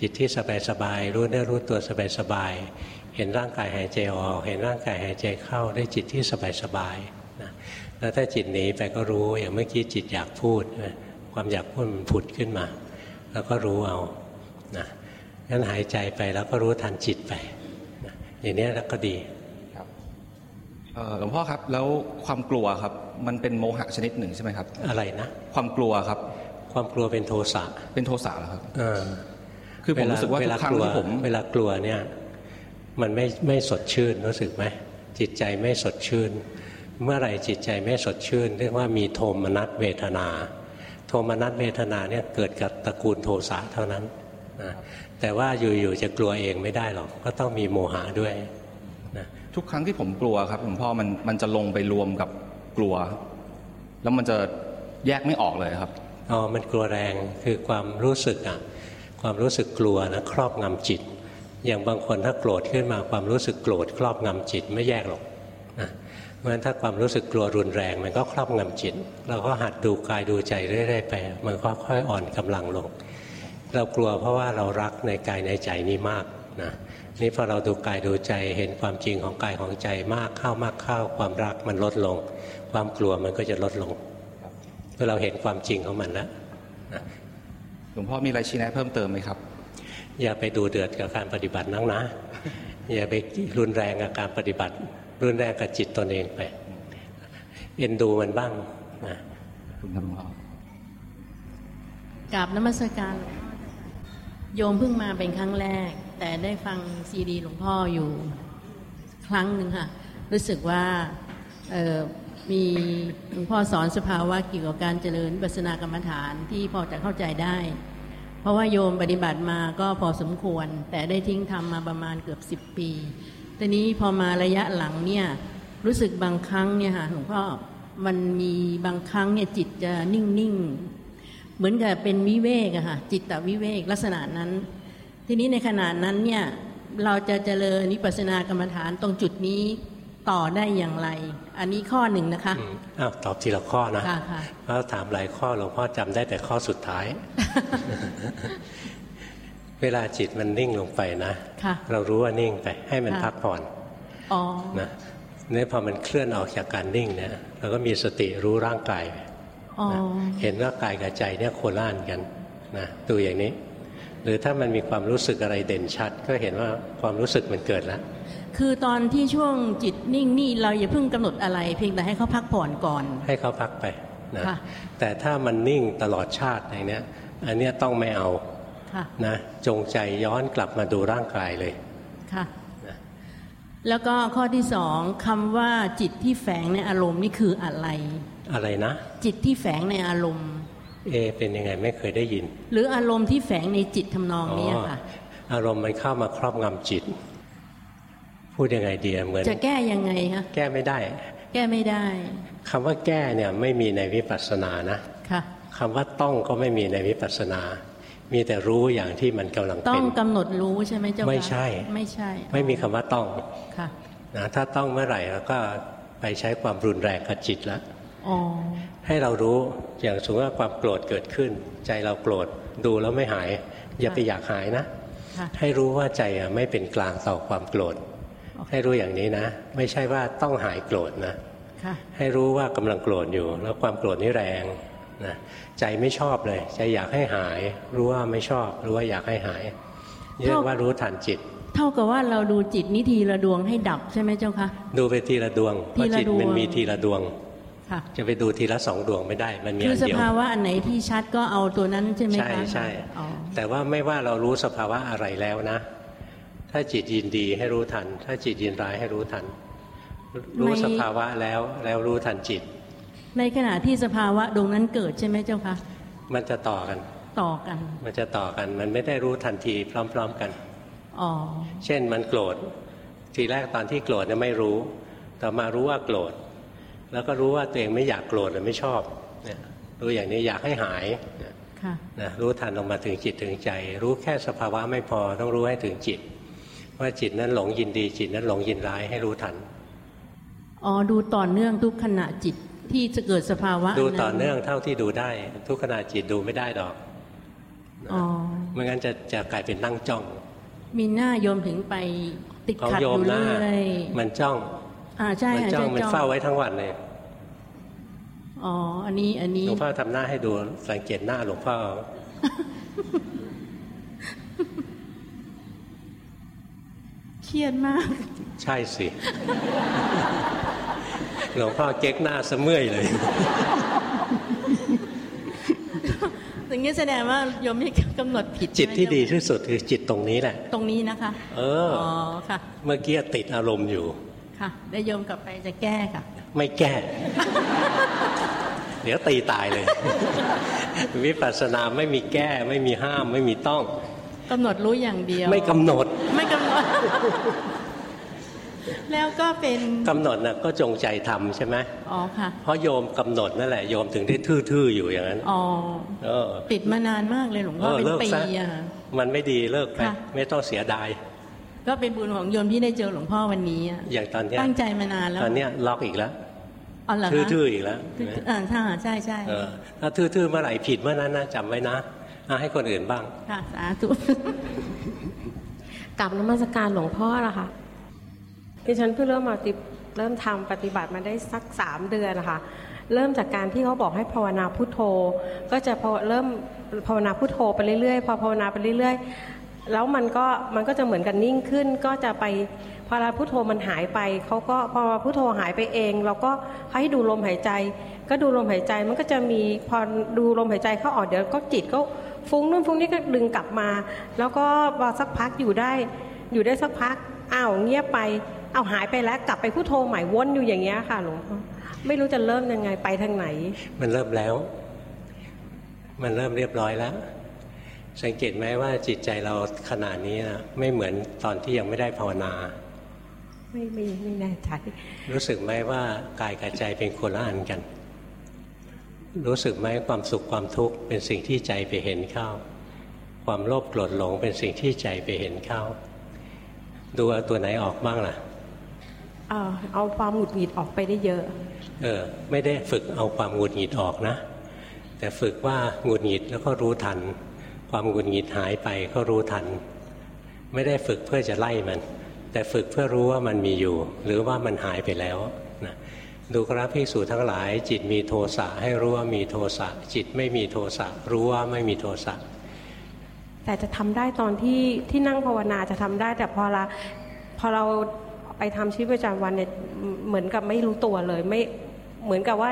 จิตที่สบายสบายๆรู้เนื้อรู้ตัวสบายสบายๆเห็นร่างกายหายใจออก เห็นร่างกายหายใจเข้าได้จิตที่สบายสบายๆนะแล้วถ้าจิตหนีไปก็รู้อย่างเมื่อกี้จิตอยากพูด ความอยากพูดมันผุดขึ้นมา แล้วก็รู้เอานะงั้นหายใจไปแล้วก็รู้ทันจิตไปนะอย่างนี้แล้วก็ดีครับหลวงพ่อครับแล้วความกลัวครับ มันเป็นโมหะชนิดหนึ่งใช่ไหมครับ อะไรนะความกลัวครับ ความกลัวเป็นโทสะเป็นโทสะเหรอครับเออคือผมรู้สึกว่าทุกครั้งที่ผมเวลากลัวเนี่ยมันไม่ไม่สดชื่นรู้สึกไหมจิตใจไม่สดชื่น เมื่อไหร่จิตใจไม่สดชื่น เรียกว่ามีโทมนัสเวทนา โทมนัสเวทนาเนี่ยเกิดกับตระกูลโทสะเท่านั้นนะแต่ว่าอยู่ๆจะกลัวเองไม่ได้หรอก ก็ต้องมีโมหะด้วยนะทุกครั้งที่ผมกลัวครับหลวงพ่อมันมันจะลงไปรวมกับกลัว แล้วมันจะแยกไม่ออกเลยครับอ๋อมันกลัวแรงคือความรู้สึกอะความรู้สึกกลัวนะครอบงำจิต อย่างบางคนถ้าโกรธขึ้นมาความรู้สึกโกรธครอบงำจิตไม่แยกหรอกนะ เพราะฉะนั้นถ้าความรู้สึกกลัวรุนแรง มันก็ครอบงำจิต เราก็หัดดูกายดูใจเรื่อยๆไป มันก็ค่อยอ่อนกำลังลง เรากลัวเพราะว่าเรารักในกายในใจนี้มากนะนี่พอเราดูกายดูใจเห็นความจริงของกายของใจมากเข้ามากเข้าความรักมันลดลง ความกลัวมันก็จะลดลงเมื่อเราเห็นความจริงของมันแล้วนะหลวงพ่อมีอะไรชี้แนะเพิ่มเติมไหมครับ อย่าไปดูเดือดกับการปฏิบัตินักนะ อย่าไปรุนแรงกับการปฏิบัติ รุนแรงกับจิตตนเองไปเอ็นดูมันบ้างนะคุณครับหลวงพ่อกราบนมัสการหลวงพ่อโยมเพิ่งมาเป็นครั้งแรก แต่ได้ฟังซีดีหลวงพ่ออยู่ครั้งหนึ่งค่ะ รู้สึกว่าเอ่อมีหลวงพ่อสอนสภาวะเกี่ยวกับการเจริญวิปัสสนากรรมฐานที่พอจะเข้าใจได้ เพราะว่าโยมปฏิบัติมาก็พอสมควร แต่ได้ทิ้งทำมาประมาณเกือบสิบปี ทีนี้พอมาระยะหลังเนี่ยรู้สึกบางครั้งเนี่ยค่ะหลวงพ่อมันมีบางครั้งเนี่ยจิตจะนิ่งๆ เหมือนกับเป็นวิเวกอะค่ะจิตตวิเวกลักษณะนั้น ทีนี้ในขณะนั้นเนี่ยเราจะเจริญนิพพานากรรมฐานตรงจุดนี้ต่อได้อย่างไร อันนี้ข้อหนึ่งนะคะอืมอ้าวตอบทีละข้อนะค่ะค่ะเพราะถามหลายข้อหลวงพ่อจำได้แต่ข้อสุดท้าย เวลาจิตมันนิ่งลงไปนะค่ะเรารู้ว่านิ่งไป ให้มันค่ะพักผ่อนอ๋อนะเนี่ยพอมันเคลื่อนออกจากการนิ่งเนี่ยเราก็มีสติรู้ร่างกายไปอ๋อนะเห็นว่ากายกับใจเนี่ยโคล่านกันนะดูอย่างนี้ หรือถ้ามันมีความรู้สึกอะไรเด่นชัด ก็เห็นว่าความรู้สึกมันเกิดแล้วคือตอนที่ช่วงจิตนิ่งนี่เราอย่าเพิ่งกำหนดอะไร เพียงแต่ให้เขาพักผ่อนก่อน ให้เขาพักไปนะค่ะแต่ถ้ามันนิ่งตลอดชาติอย่างเนี้ยอันเนี้ยต้องไม่เอาค่ะ นะจงใจย้อนกลับมาดูร่างกายเลยค่ะแล้วก็ข้อที่สองคำว่าจิตที่แฝงในอารมณ์นี่คืออะไร อะไรนะ จิตที่แฝงในอารมณ์ เอ เป็นยังไงไม่เคยได้ยิน หรืออารมณ์ที่แฝงในจิตทำนองเนี้ยค่ะอารมณ์มันเข้ามาครอบงำจิต พูดยังไงดีอะเหมือน จะแก้ยังไงคะแก้ไม่ได้ แก้ไม่ได้คำว่าแก้เนี่ยไม่มีในวิปัสสนานะค่ะคำว่าต้องก็ไม่มีในวิปัสสนา มีแต่รู้อย่างที่มันกำลังต้อเป็งนกำหนดรู้ใช่ไหมเจ้าคะไม่ใช่ ไม่ใช่ ไม่มีคำว่าต้องค่ะนะถ้าต้องเมื่อไหร่เราก็ไปใช้ความรุนแรงกับจิตแล้วอ๋อให้เรารู้อย่างสมมติว่าความโกรธเกิดขึ้น ใจเราโกรธดูแล้วไม่หาย อย่าไปอยากหายนะค่ะให้รู้ว่าใจอะไม่เป็นกลางต่อความโกรธโอเคให้รู้อย่างนี้นะ ไม่ใช่ว่าต้องหายโกรธนะค่ะให้รู้ว่ากำลังโกรธอยู่ แล้วความโกรธนี่แรงนะ ใจไม่ชอบเลยใจอยากให้หาย รู้ว่าไม่ชอบ รู้ว่าอยากให้หายเรียกว่ารู้ทันจิต เท่ากับว่าเราดูจิตนิทีละดวงให้ดับใช่ไหมเจ้าคะดูไปทีละดวงเพราะทีละจิตดวงมันมีทีละดวงค่ะจะไปดูทีละสองดวงไม่ได้ มันมีคืออันสเดียวภาวะอันไหนที่ชัดก็เอาตัวนั้นใช่ไหมคะใช่ใช่อ๋อแต่ว่าไม่ว่าเรารู้สภาวะอะไรแล้วนะ ถ้าจิตยินดีให้รู้ทัน ถ้าจิตยินร้ายให้รู้ทัน รู้สภาวะแล้วแล้วรู้ทันจิต ในขณะที่สภาวะดวงนั้นเกิดใช่ไหมเจ้าคะมันจะต่อกัน ต่อกัน มันจะต่อกัน มันไม่ได้รู้ทันทีพร้อม ๆกันอ๋อเช่นมันโกรธ ทีแรกตอนที่โกรธเนี่ยไม่รู้ ต่อมารู้ว่าโกรธ แล้วก็รู้ว่าตัวเองไม่อยากโกรธหรือไม่ชอบเนี่ยรู้อย่างนี้อยากให้หายเนี่ยค่ะนะรู้ทันลงมาถึงจิตถึงใจ รู้แค่สภาวะไม่พอต้องรู้ให้ถึงจิต ว่าจิตนั้นหลงยินดีจิตนั้นหลงยินร้ายให้รู้ทันอ๋อดูต่อเนื่องทุกขณะจิต ที่จะเกิดสภาวะ ดูต่อเนื่องเท่าที่ดูได้ ทุกขณะจิตดูไม่ได้ดอกอ๋อไม่งั้นจะจะกลายเป็นนั่งจ้อง มีหน้าโยมถึงไปติดของขัดโยอมยู่หน้าเรื่อยมันจ้องอ่าใช่มัค่ะจ้องใช่มันจ้องเฝ้าไว้ทั้งวันเลยอ๋ออันนี้อันนี้หลวงพ่อทำหน้าให้ดูสังเกตหน้าหลวงพ่อ เค รียดมาก ใช่สิหลวงพ่อเก๊กหน้าเสมื่อยเลยอย่างนี้แสดงว่าโยมไม่กำหนดผิดจิตที่ใช่ไหมดีที่สุดคือจิตตรงนี้แหละ ตรงนี้นะคะ เอออ๋อค่ะ เมื่อกี้ติดอารมณ์อยู่ค่ะได้วโยมกลับไปจะแก้ค่ะ ไม่แก้ เดี๋ยวตีตายเลย วิปัสสนาไม่มีแก้ ไม่มีห้าม ไม่มีต้องกำหนดรู้อย่างเดียว ไม่กำหนด ไม่กำหนด แล้วก็เป็นกำหนดนะก็จงใจทำใช่ไหมอ๋อค่ะเพราะโยมกำหนดนั่นแหละโยมถึงได้ทื่อๆอยู่อย่างนั้นอ๋อเออติดมานานมากเลยหลวงพ่อเออเป็นเลิกปีซะอะมันไม่ดีเลิกไปค่ะไม่ต้องเสียดายก็เป็นบุญของโยมที่ได้เจอหลวงพ่อวันนี้อะอย่างตอนเนี้ยตั้งใจมานานแล้วตอนเนี้ยล็อกอีกแล้วอ๋อเหรอคะทื่อๆอีกแล้วอ่าใช่ใช่ใช่เออถ้าทื่อๆเมื่อไหร่ผิดเมื่อนั้นนะจำไว้นะอะให้คนอื่นบ้างค่ะสาธุ กลับนมัสการหลวงพ่อละค่ะดิฉันเพิ่งเริ่มมาติเริ่มทำปฏิบัติมาได้สักสามเดือนนะคะเริ่มจากการที่เขาบอกให้ภาวนาพุทโธ ก็จะพอเริ่มภาวนาพุทโธไปเรื่อยๆ พอภาวนาไปเรื่อยๆ แล้วมันก็มันก็จะเหมือนกันนิ่งขึ้น ก็จะไปพอเวลาพุทโธมันหายไปเขาก็พอพุทโธหายไปเอง เราก็ให้ดูลมหายใจ ก็ดูลมหายใจมันก็จะมีพอดูลมหายใจเข้าออกเดี๋ยวก็จิตก็ ฟุ้งนู่นฟุ้งนี่ก็ดึงกลับมา แล้วก็พอสักพักอยู่ได้อยู่ได้สักพักอ้าวเงียบไปเอาหายไปแล้วกลับไปพุโทโธใหม่วนอยู่อย่างเงี้ยค่ะหลวงพ่อไม่รู้จะเริ่มยังไงไปทางไหน มันเริ่มแล้ว มันเริ่มเรียบร้อยแล้ว สังเกตไหมว่าจิตใจเราขนาดนี้นะไม่เหมือนตอนที่ยังไม่ได้ภาวนา ไม่ไม่ไม่แน่ใจรู้สึกไหมว่ากายกับใจเป็นคนละอันกัน รู้สึกไหมความสุขความทุกข์เป็นสิ่งที่ใจไปเห็นเข้า ความโลภโกรธหลงเป็นสิ่งที่ใจไปเห็นเข้า ดูเอาตัวไหนออกบ้างล่ะเอาเอาความหงุดหงิดออกไปได้เยอะ เออ ไม่ได้ฝึกเอาความหงุดหงิดออกนะ แต่ฝึกว่าหงุดหงิดแล้วก็รู้ทัน ความหงุดหงิดหายไปก็รู้ทัน ไม่ได้ฝึกเพื่อจะไล่มัน แต่ฝึกเพื่อรู้ว่ามันมีอยู่ หรือว่ามันหายไปแล้วนะ ดูกราภิกษุทั้งหลาย จิตมีโทสะให้รู้ว่ามีโทสะจิตไม่มีโทสะรู้ว่าไม่มีโทสะแต่จะทำได้ตอนที่ที่นั่งภาวนาจะทำได้แต่พอเราพอเราไปทำชีวิตประจำวันเนี่ยเหมือนกับไม่รู้ตัวเลยไม่เหมือนกับว่า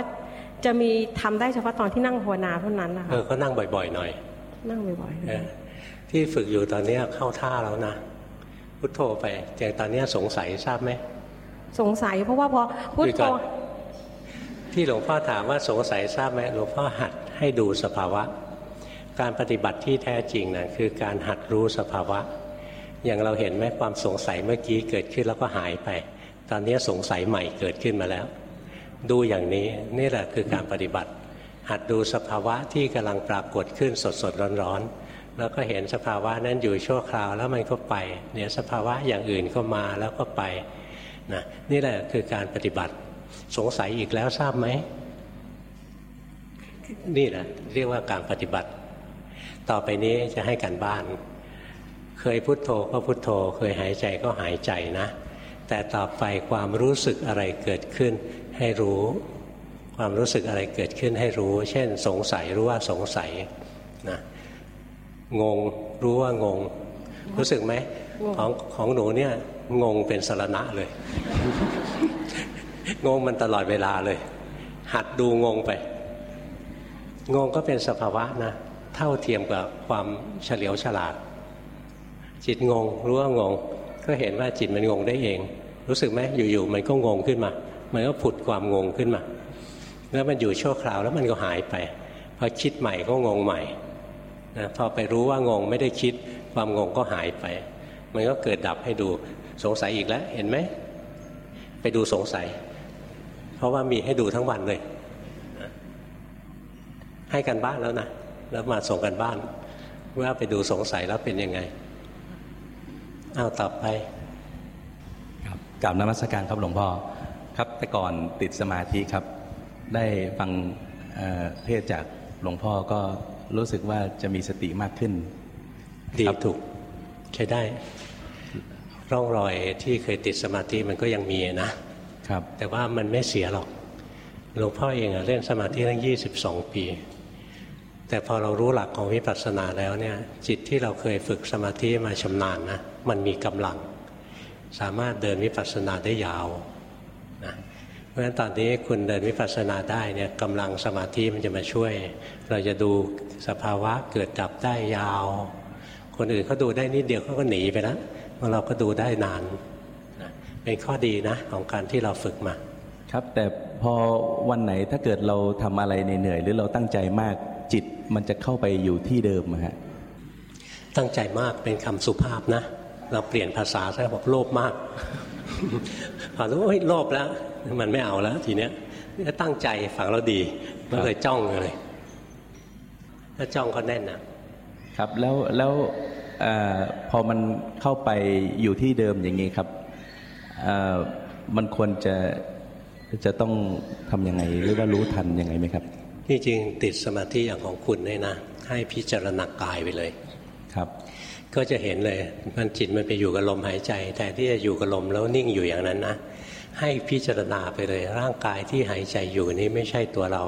จะมีทำได้เฉพาะตอนที่นั่งภาวนาเท่านั้นนะคะเออก็นั่งบ่อย ๆ หน่อย นั่งบ่อยเออที่ฝึกอยู่ตอนเนี้ยเข้าท่าแล้วนะพุทโธไปอย่างตอนเนี้ยสงสัยทราบไหมๆสงสัยเพราะว่าพอพุทคุยโธก่อน ที่หลวงพ่อถามว่าสงสัยทราบไหมหลวงพ่อหัดให้ดูสภาวะ การปฏิบัติที่แท้จริงนะคือการหัดรู้สภาวะ อย่างเราเห็นไหมความสงสัยเมื่อกี้เกิดขึ้นแล้วก็หายไป ตอนนี้สงสัยใหม่เกิดขึ้นมาแล้ว ดูอย่างนี้นี่แหละคือการปฏิบัติ หัดดูสภาวะที่กำลังปรากฏขึ้นสดสดร้อนร้อนๆแล้วก็เห็นสภาวะนั้นอยู่ชั่วคราวแล้วมันก็ไปเนี่ยสภาวะอย่างอื่นก็มาแล้วก็ไปนะนี่แหละคือการปฏิบัติ สงสัยอีกแล้วทราบไหม นี่แหละเรียกว่าการปฏิบัติ ต่อไปนี้จะให้การบ้าน เคยพุโทโธก็พุโทโธ เคยหายใจก็หายใจนะ แต่ต่อไปความรู้สึกอะไรเกิดขึ้นให้รู้ ความรู้สึกอะไรเกิดขึ้นให้รู้ เช่น สงสัยรู้ว่าสงสัยนะงงรู้ว่างง รู้สึกไหมของของหนูเนี่ยงงเป็นสารณะเลย งงมันตลอดเวลาเลย หัดดูงงไป งงก็เป็นสภาวะนะ เท่าเทียมกับความเฉลียวฉลาด จิตงงรู้ว่างง ก็เห็นว่าจิตมันงงได้เอง รู้สึกไหมอยู่ๆมันก็งงขึ้นมา มันก็ผุดความงงขึ้นมา แล้วมันอยู่ชั่วคราวแล้วมันก็หายไปพอคิดใหม่ก็งงใหม่นะพอไปรู้ว่างงไม่ได้คิดความงงก็หายไป มันก็เกิดดับให้ดูสงสัยอีกแล้ว เห็นไหม ไปดูสงสัย ราะว่ามีให้ดูทั้งวันเลยให้กันบ้านแล้วนะแล้วมาส่งกันบ้าน ว่าไปดูสงสัยแล้วเป็นยังไงเอาต่อไปครับกราบนมัสการครับหลวงพ่อครับแต่ก่อนติดสมาธิครับ ได้ฟังเอ่อเทศน์จากหลวงพ่อก็รู้สึกว่าจะมีสติมากขึ้นดีครับถูกใช้ได้ ร่องรอยที่เคยติดสมาธิมันก็ยังมีนะครับ แต่ว่ามันไม่เสียหรอกหลวงพ่อเองเล่นสมาธิตั้งยี่สิบสองปี แต่พอเรารู้หลักของวิปัสสนาแล้วเนี่ยจิตที่เราเคยฝึกสมาธิมาชำนาญนะมันมีกำลัง สามารถเดินวิปัสสนาได้ยาวนะเพราะฉะนั้นตอนนี้คุณเดินวิปัสสนาได้เนี่ยกำลังสมาธิมันจะมาช่วย เราจะดูสภาวะเกิดดับได้ยาว คนอื่นเขาดูได้นิดเดียวเขาก็หนีไปแล้วเราก็ดูได้นาน เป็นข้อดีนะของการที่เราฝึกมา ครับแต่พอวันไหนถ้าเกิดเราทำอะไรเหนื่อยๆหรือเราตั้งใจมากจิตมันจะเข้าไปอยู่ที่เดิมอะฮะตั้งใจมากเป็นคำสุภาพนะ เราเปลี่ยนภาษาซะบอกโลภมากพอรู้ว่าโลภแล้ว มันไม่เอาแล้วทีเนี้ยตั้งใจฝังเราดีมันเลยจ้องเลยถ้าจ้องก็แน่นนะครับแล้วแล้วเออพอมันเข้าไปอยู่ที่เดิมอย่างนี้ครับเอ่อ มันควรจะจะต้องทำยังไงหรือว่ารู้ทันยังไงไหมครับที่จริงติดสมาธิอย่างของคุณเนี่ยนะให้พิจารณากายไปเลยครับ ก็จะเห็นเลยมันจิตมันไปอยู่กับลมหายใจแต่ที่จะอยู่กับลมแล้วนิ่งอยู่อย่างนั้นนะให้พิจารณาไปเลย ร่างกายที่หายใจอยู่นี้ไม่ใช่ตัวเรา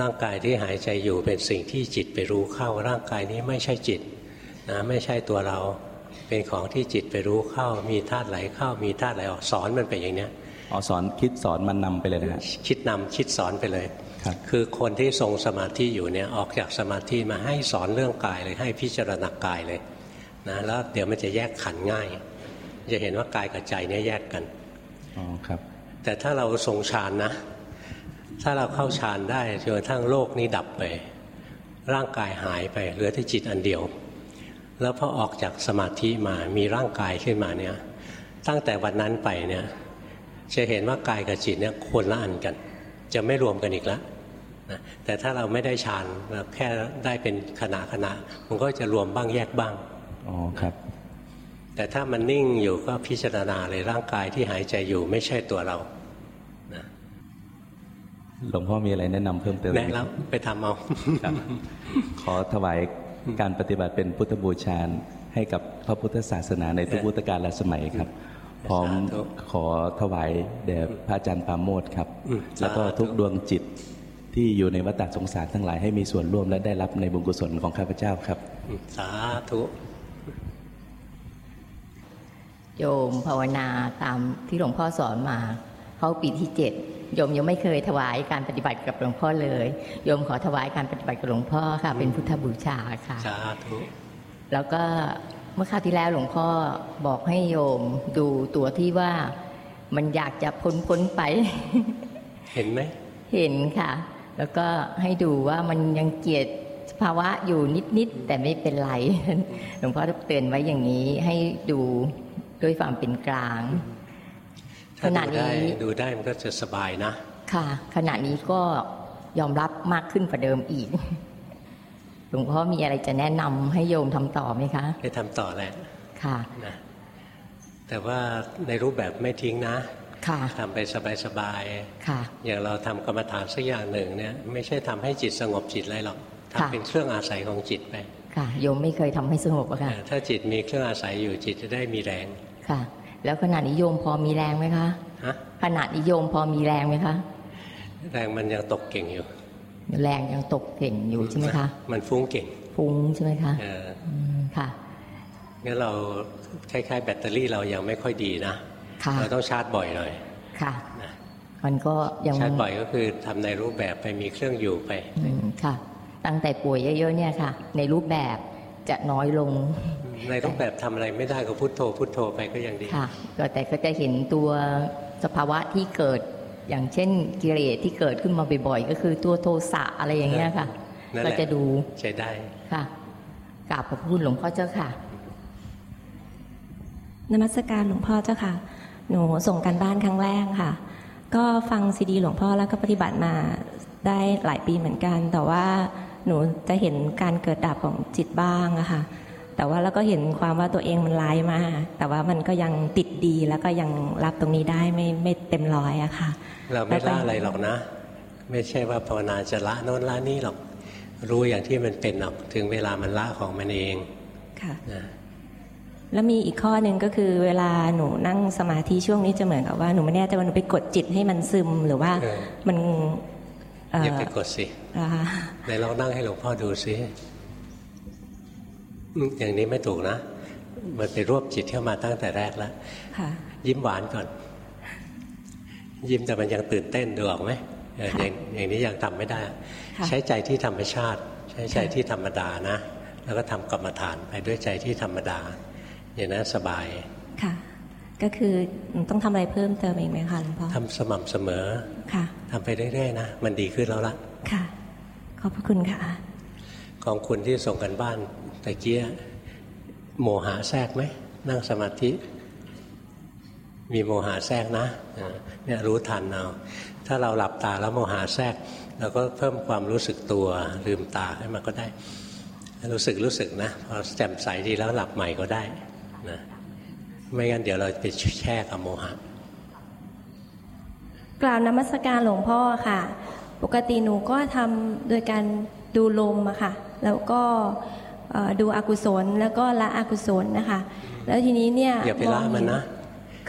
ร่างกายที่หายใจอยู่เป็นสิ่งที่จิตไปรู้เข้า ร่างกายนี้ไม่ใช่จิตนะไม่ใช่ตัวเรา เป็นของที่จิตไปรู้เข้า มีธาตุไหลเข้า มีธาตุไหลออกสอนมันไปอย่างเนี้ยอ๋อสอนคิดสอนมันนำไปเลยนะฮะคิดนำคิดสอนไปเลยครับคือคนที่ทรงสมาธิอยู่เนี่ยออกจากสมาธิมาให้สอนเรื่องกายเลยให้พิจารณากายเลยนะแล้วเดี๋ยวมันจะแยกขันธ์ง่าย จะเห็นว่ากายกับใจเนี่ยแยกกันอ๋อครับ แต่ถ้าเราทรงฌานนะ ถ้าเราเข้าฌานได้จนกระทั่งโลกนี้ดับไป ร่างกายหายไปเหลือแต่จิตอันเดียว แล้วพอออกจากสมาธิมามีร่างกายขึ้นมาเนี่ยตั้งแต่วันนั้นไปเนี่ยจะเห็นว่ากายกับจิตเนี่ยคนละอันกัน จะไม่รวมกันอีกแล้วนะแต่ถ้าเราไม่ได้ฌานเราแค่ได้เป็นขณะขณะมันก็จะรวมบ้างแยกบ้างอ๋อครับ แต่ถ้ามันนิ่งอยู่ก็พิจารณาเลยร่างกายที่หายใจอยู่ไม่ใช่ตัวเรานะหลวงพ่อมีอะไรแนะนำเพิ่มเติมไหมแนะแล้วไปทำเอาครับขอถวาย การปฏิบัติเป็นพุทธบูชาให้กับพระพุทธศาสนาในทุกพุทธกาลและสมัยครับ พร้อมสาธุขอถวายแด่พระอาจารย์ปราโมทครับอืมแล้วก็สาธุทุกดวงจิตที่อยู่ในวัฏสงสารทั้งหลายให้มีส่วนร่วมและได้รับในบุญกุศลของข้าพเจ้าครับอืมสาธุโยมภาวนาตามที่หลวงพ่อสอนมา เข้าปีที่เจ็ด โยมยังไม่เคยถวายการปฏิบัติกับหลวงพ่อเลยโยมขอถวายการปฏิบัติกับหลวงพ่อค่ะ เป็นพุทธบูชาค่ะสาธุแล้วก็เมื่อคราวที่แล้วหลวงพ่อบอกให้โยมดูตัวที่ว่ามันอยากจะพ้นพ้นๆไป เห็นไหมเห็นค่ะ แล้วก็ให้ดูว่ามันยังเกลียดสภาวะอยู่นิดๆแต่ไม่เป็นไรหลวงพ่อเตือนไว้อย่างนี้ให้ดูด้วยความเป็นกลางถ้า ขณะดูนี้ได้ดูได้มันก็จะสบายนะ ค่ะ ขณะนี้ก็ยอมรับมากขึ้นกว่าเดิมอีกหลวงพ่อมีอะไรจะแนะนำให้โยมทำต่อไหมคะไปทำต่อแหละค่ะนะแต่ว่าในรูปแบบไม่ทิ้งนะ ค่ะทำไปสบายค่ะๆอย่างเราทำกรรมฐานสักอย่างหนึ่งเนี่ยไม่ใช่ทำให้จิตสงบจิตอะไรหรอกค่ะทำเป็นเครื่องอาศัยของจิตไปค่ะโยมไม่เคยทำให้สงบอะค่ะเออถ้าจิตมีเครื่องอาศัยอยู่จิตจะได้มีแรงค่ะ แล้วขณะนี้โยมพอมีแรงไหมคะฮะขณะนี้โยมพอมีแรงไหมคะแรงมันยังตกเก่งอยู่ แรงยังตกเก่งอยู่ใช่ไหมคะ มันฟุ้งเก่ง ฟุ้งใช่ไหมคะเอออืมค่ะงั้นเราคล้ายๆ แบตเตอรี่เรายังไม่ค่อยดีนะค่ะเราต้องชาร์จบ่อยหน่อยค่ะนะมันก็ยังชาร์จบ่อยก็คือทำในรูปแบบไปมีเครื่องอยู่ไปอืมค่ะ ตั้งแต่ป่วยเยอะๆเนี่ยค่ะ ในรูปแบบ จะน้อยลง ในรูปแบบทำอะไรไม่ได้ก็พุโทโธพุโทโธไปก็ยังดีค่ะก็แต่ก็จะเห็นตัวสภาวะที่เกิดอย่างเช่นกิเลสที่เกิดขึ้นมาบ่อยๆก็คือตัวโทสะอะไรอย่างเงี้ยค่ะนั่นแหก็ละจะดูใช้ได้ค่ะกราบขอบพระคุณหลวงพ่อเจ้าค่ะ นมัสการหลวงพ่อเจ้าค่ะ หนูส่งกันบ้านครั้งแรกค่ะ ก็ฟังซีดีหลวงพ่อแล้วก็ปฏิบัติมาได้หลายปีเหมือนกัน แต่ว่า หนูจะเห็นการเกิดดับของจิตบ้างอะค่ะแต่ว่าแล้วก็เห็นความว่าตัวเองมันร้ายมาก แต่ว่ามันก็ยังติดดีแล้วก็ยังรับตรงนี้ได้ไม่ไม่เต็มร้อยอะค่ะ เราไม่ละอะไรหรอกนะ ไม่ใช่ว่าภาวนาจะละโน้นละนี่หรอก รู้อย่างที่มันเป็นหรอกถึงเวลามันละของมันเองค่ะนะแล้วมีอีกข้อหนึ่งก็คือเวลาหนูนั่งสมาธิช่วงนี้จะเหมือนกับว่าหนูไม่แน่ใจว่าหนูไปกดจิตให้มันซึมหรือว่ามัน อย่าไปกดสิไหนลองนั่งให้หลวงพ่อดูสิอย่างนี้ไม่ถูกนะ มันไปรวบจิตเข้ามาตั้งแต่แรกแล้วยิ้มหวานก่อน ยิ้มแต่มันยังตื่นเต้นดูออกไหมอย่างอย่างนี้ยังทำไม่ได้ ใช้ใจที่ธรรมชาติ ใช้ใจที่ธรรมดานะ แล้วก็ทำกรรมฐานไปด้วยใจที่ธรรมดา อย่างนั้นสบายค่ะ ก็คือต้องทำอะไรเพิ่มเติมอีกไหมคะหลวงพ่อทำสม่ำเสมอค่ะทำไปเรื่อยๆนะมันดีขึ้นแล้วล่ะค่ะ ขอบพระคุณค่ะ ของคุณที่ส่งกันบ้านตะเกียโมหะแทรกไหมนั่งสมาธิ มีโมหะแทรกนะเนี่ยรู้ทันเอาถ้าเราหลับตาแล้วโมหะแทรกเราก็เพิ่มความรู้สึกตัวลืมตาให้มันก็ได้ รู้สึกรู้สึกนะพอแจ่มใสดีแล้วหลับใหม่ก็ได้นะ ไม่งั้นเดี๋ยวเราไปแช่กับโมหะกล่าวนมัสการหลวงพ่อค่ะ ปกติหนูก็ทำโดยการดูลมอะค่ะ แล้วก็ดูอกุศลแล้วก็ละอกุศลนะคะ แล้วทีนี้เนี่ยอย่าไปละมันนะ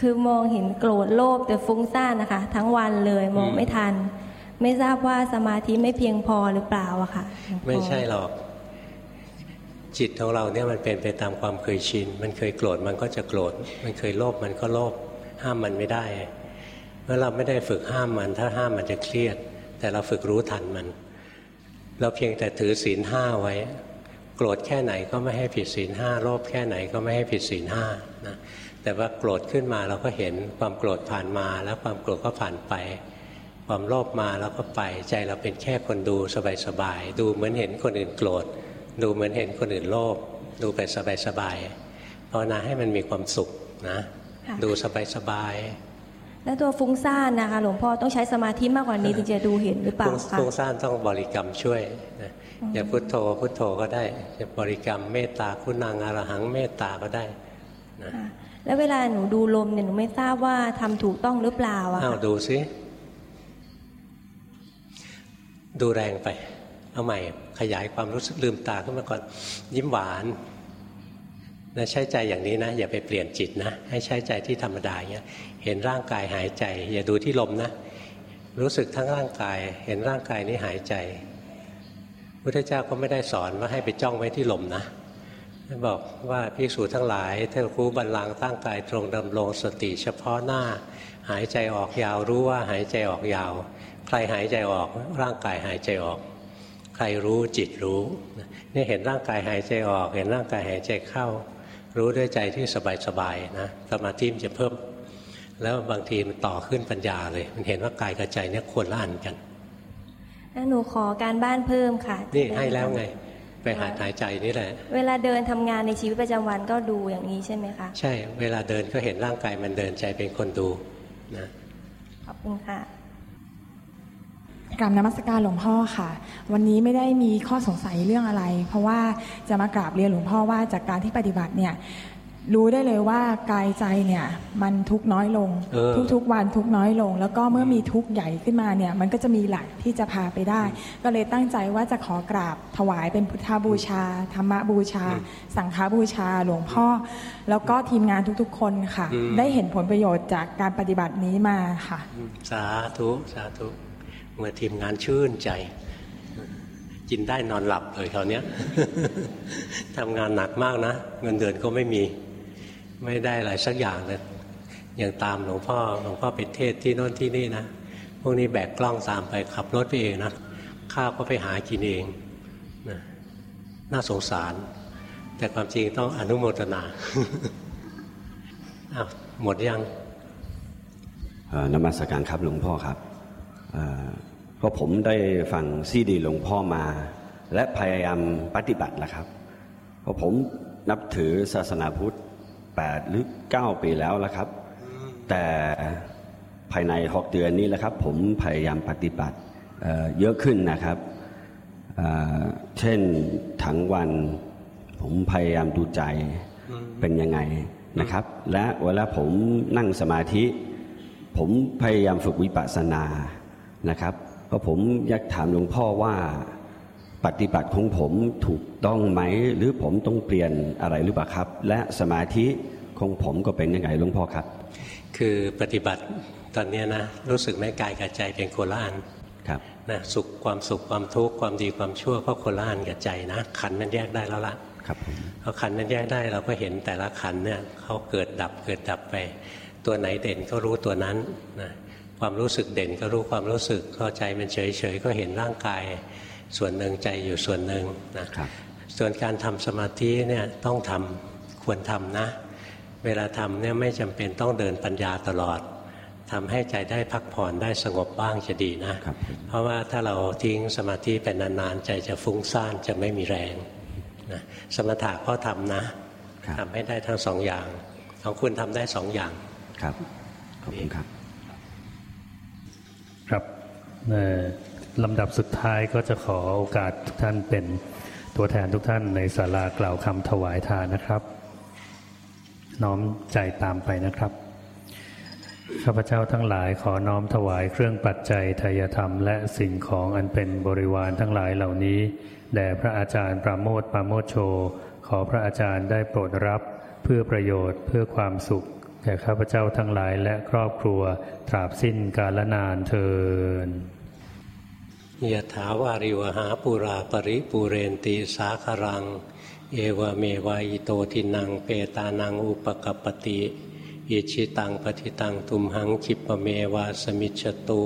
คือมองเห็นโกรธโลภแต่ฟุ้งซ่านนะคะ ทั้งวันเลยมองไม่ทัน ไม่ทราบว่าสมาธิไม่เพียงพอหรือเปล่าอะค่ะ ไม่ใช่หรอก จิตของเราเนี่ยมันเป็นไปตามความเคยชิน มันเคยโกรธมันก็จะโกรธ มันเคยโลภมันก็โลภ ห้ามมันไม่ได้ เมื่อเราไม่ได้ฝึกห้ามมัน ถ้าห้ามมันจะเครียด แต่เราฝึกรู้ทันมัน เราเพียงแต่ถือศีลห้าไว้ โกรธแค่ไหนก็ไม่ให้ผิดศีลห้า โลภแค่ไหนก็ไม่ให้ผิดศีลห้านะ แต่ว่าโกรธขึ้นมาเราก็เห็นความโกรธผ่านมา แล้วความโกรธก็ผ่านไป ความโลภมาแล้วก็ไป ใจเราเป็นแค่คนดูสบายๆ ดูเหมือนเห็นคนอื่นโกรธ ดูเหมือนเห็นคนอื่นโลภดูไปสบายๆภาวนาให้มันมีความสุขนะ ดูสบายๆแล้วตัวฟุ้งซ่านนะคะหลวงพ่อต้องใช้สมาธิมากกว่านี้ถึงจะดูเห็นหรือเปล่าคะฟุ้งซ่านต้องบริกรรมช่วยอย่าพุทโธพุทโธก็ได้จะบริกรรมเมตตาคุณังอรหังเมตตาก็ได้นะแล้วเวลาหนูดูลมเนี่ยหนูไม่ทราบว่าทำถูกต้องหรือเปล่าอะอ้าวดูสิดูแรงไป เอาใหม่ขยายความรู้สึกลืมตาขึ้นมาก่อน ยิ้มหวานนะใช้ใจอย่างนี้นะ อย่าไปเปลี่ยนจิตนะ ให้ใช้ใจที่ธรรมดาเงี้ยเห็นร่างกายหายใจ อย่าดูที่ลมนะ รู้สึกทั้งร่างกาย เห็นร่างกายนี้หายใจพุทธเจ้าก็ไม่ได้สอนว่าให้ไปจ้องไว้ที่ลมนะบอกว่าภิกษุทั้งหลายเท่าคูบันลังตั้งกายตรงดำรงสติเฉพาะหน้า หายใจออกยาวรู้ว่าหายใจออกยาว ใครหายใจออกร่างกายหายใจออก ใครรู้จิตรู้นี่เห็นร่างกายหายใจออก เห็นร่างกายหายใจเข้า รู้ด้วยใจที่สบายๆนะสมาธิมันจะเพิ่ม แล้วบางทีมันต่อขึ้นปัญญาเลย มันเห็นว่ากายกับใจเนี่ยควรละอันกันหนูขอการบ้านเพิ่มค่ะ นี่ให้แล้วไง ไปหายหายใจนี่แหละ เวลาเดินทำงานในชีวิตประจำวันก็ดูอย่างนี้ใช่ไหมคะ ใช่ เวลาเดินก็เห็นร่างกายมันเดินใจเป็นคนดูนะ ขอบคุณค่ะ กราบนมัสการหลวงพ่อค่ะ วันนี้ไม่ได้มีข้อสงสัยเรื่องอะไร เพราะว่าจะมากราบเรียนหลวงพ่อว่าจากการที่ปฏิบัติเนี่ยรู้ได้เลยว่ากายใจเนี่ยมันทุกน้อยลง ทุกๆวันทุกน้อยลง แล้วก็เมื่อมีทุกใหญ่ขึ้นมาเนี่ยมันก็จะมีหลักที่จะพาไปได้ ก็เลยตั้งใจว่าจะขอกราบถวายเป็นพุทธบูชา ธรรมบูชา สังฆบูชาหลวงพ่อ แล้วก็ทีมงานทุกๆ คนค่ะ ได้เห็นผลประโยชน์จากการปฏิบัตินี้มาค่ะ สาธุสาธุเมื่อทีมงานชื่นใจ กินได้นอนหลับเลยคราวนี้ทำงานหนักมากนะ เงินเดือนก็ไม่มี ไม่ได้อะไรสักอย่างเลยอย่างตามหลวงพ่อหลวงพ่อไปเทศที่โน่นที่นี่นะพวกนี้แบกกล้องตามไปขับรถไปเองนะข้าวก็ไปหากินเองนะน่าสงสาร แต่ความจริงต้องอนุโมทนาอ้าวหมดยังนมัสการครับหลวงพ่อครับ เพราะผมได้ฟังซีดีหลวงพ่อมา และพยายามปฏิบัติแล้วครับ เพราะผมนับถือศาสนาพุทธ8หรือ9ปีแล้วละครับ แต่ภายใน6เดือนนี้แหละครับ ผมพยายามปฏิบัติเยอะขึ้นนะครับ เช่นทั้งวัน ผมพยายามดูใจเป็นยังไงนะครับ และเวลาผมนั่งสมาธิ ผมพยายามฝึกวิปัสสนานะครับ ราะผมอยากถามหลวงพ่อว่าปฏิบัติของผมถูกต้องไหม หรือผมต้องเปลี่ยนอะไรหรือเปล่าครับ และสมาธิของผมก็เป็นยังไงหลวงพ่อครับ คือปฏิบัติตอนนี้นะรู้สึกไหมกายกับใจเป็นคนละอันครับนะสุขความสุขความทุกข์ความดีความชั่วก็คนละอันกับใจนะ ขันมันแยกได้แล้วละครับผมพอขันมันแยกได้เราก็เห็นแต่ละขันเนี่ยเขาเกิดดับเกิดดับไป ตัวไหนเด่นก็รู้ตัวนั้นนะ ความรู้สึกเด่นก็รู้ความรู้สึกเข้าใจมันเฉยเฉยๆก็เห็นร่างกาย ส่วนหนึ่งใจอยู่ส่วนหนึ่งนะครับส่วนการทำสมาธิเนี่ยต้องทำควรทำนะ เวลาทำเนี่ยไม่จำเป็นต้องเดินปัญญาตลอดทำให้ใจได้พักผ่อนได้สงบบ้างจะดีนะครับเพราะว่าถ้าเราทิ้งสมาธิไปนานๆใจจะฟุ้งซ่านจะไม่มีแรงนะสมถะก็ทำนะครับทำให้ได้ทั้งสองอย่างของคุณทำได้สองอย่างครับขอบคุณครับครับเอ่อ ลำดับสุดท้ายก็จะขอโอกาสทุกท่านเป็นตัวแทนทุกท่านในศาลากล่าวคำถวายทานนะครับ น้อมใจตามไปนะครับข้าพเจ้าทั้งหลายขอน้อมถวายเครื่องปัจจัยทายธรรม และสิ่งของอันเป็นบริวารทั้งหลายเหล่านี้แด่พระอาจารย์ประโมทปราโมทโช ขอพระอาจารย์ได้โปรดรับเพื่อประโยชน์เพื่อความสุข แก่ข้าพเจ้าทั้งหลายและครอบครัวตราบสิ้นกาลนานเทินยะถาวาริวหาปุราปริปูเรนติสาคารัง เอวเมวายโตทินังเปตานังอุปกปปติอิชิตังปฏิตังตุมหังคิปะเมวาสมิจฉตุ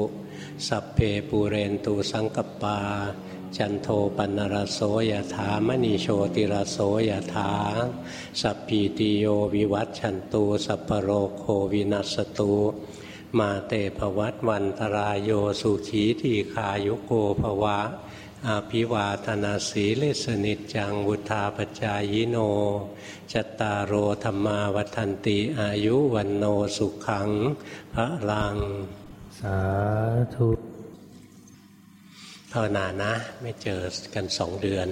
สัพเพปูเรนตูสังกปา จันโทปนรโสยถามณีโชติรโสยถาสัพพีติโยวิวัตชันตูสัพโรโควินัสตุมาเตภวัตวันตรายโยสุขีทีขายุโกภวะ อาภิวาธนาสีเลสนิจังวุธาปจายโน จตตารโอธรรมาวัันติอายุวันโนสุขังพระลัง สาธุาวนานะ ไม่เจอกันสองเดือน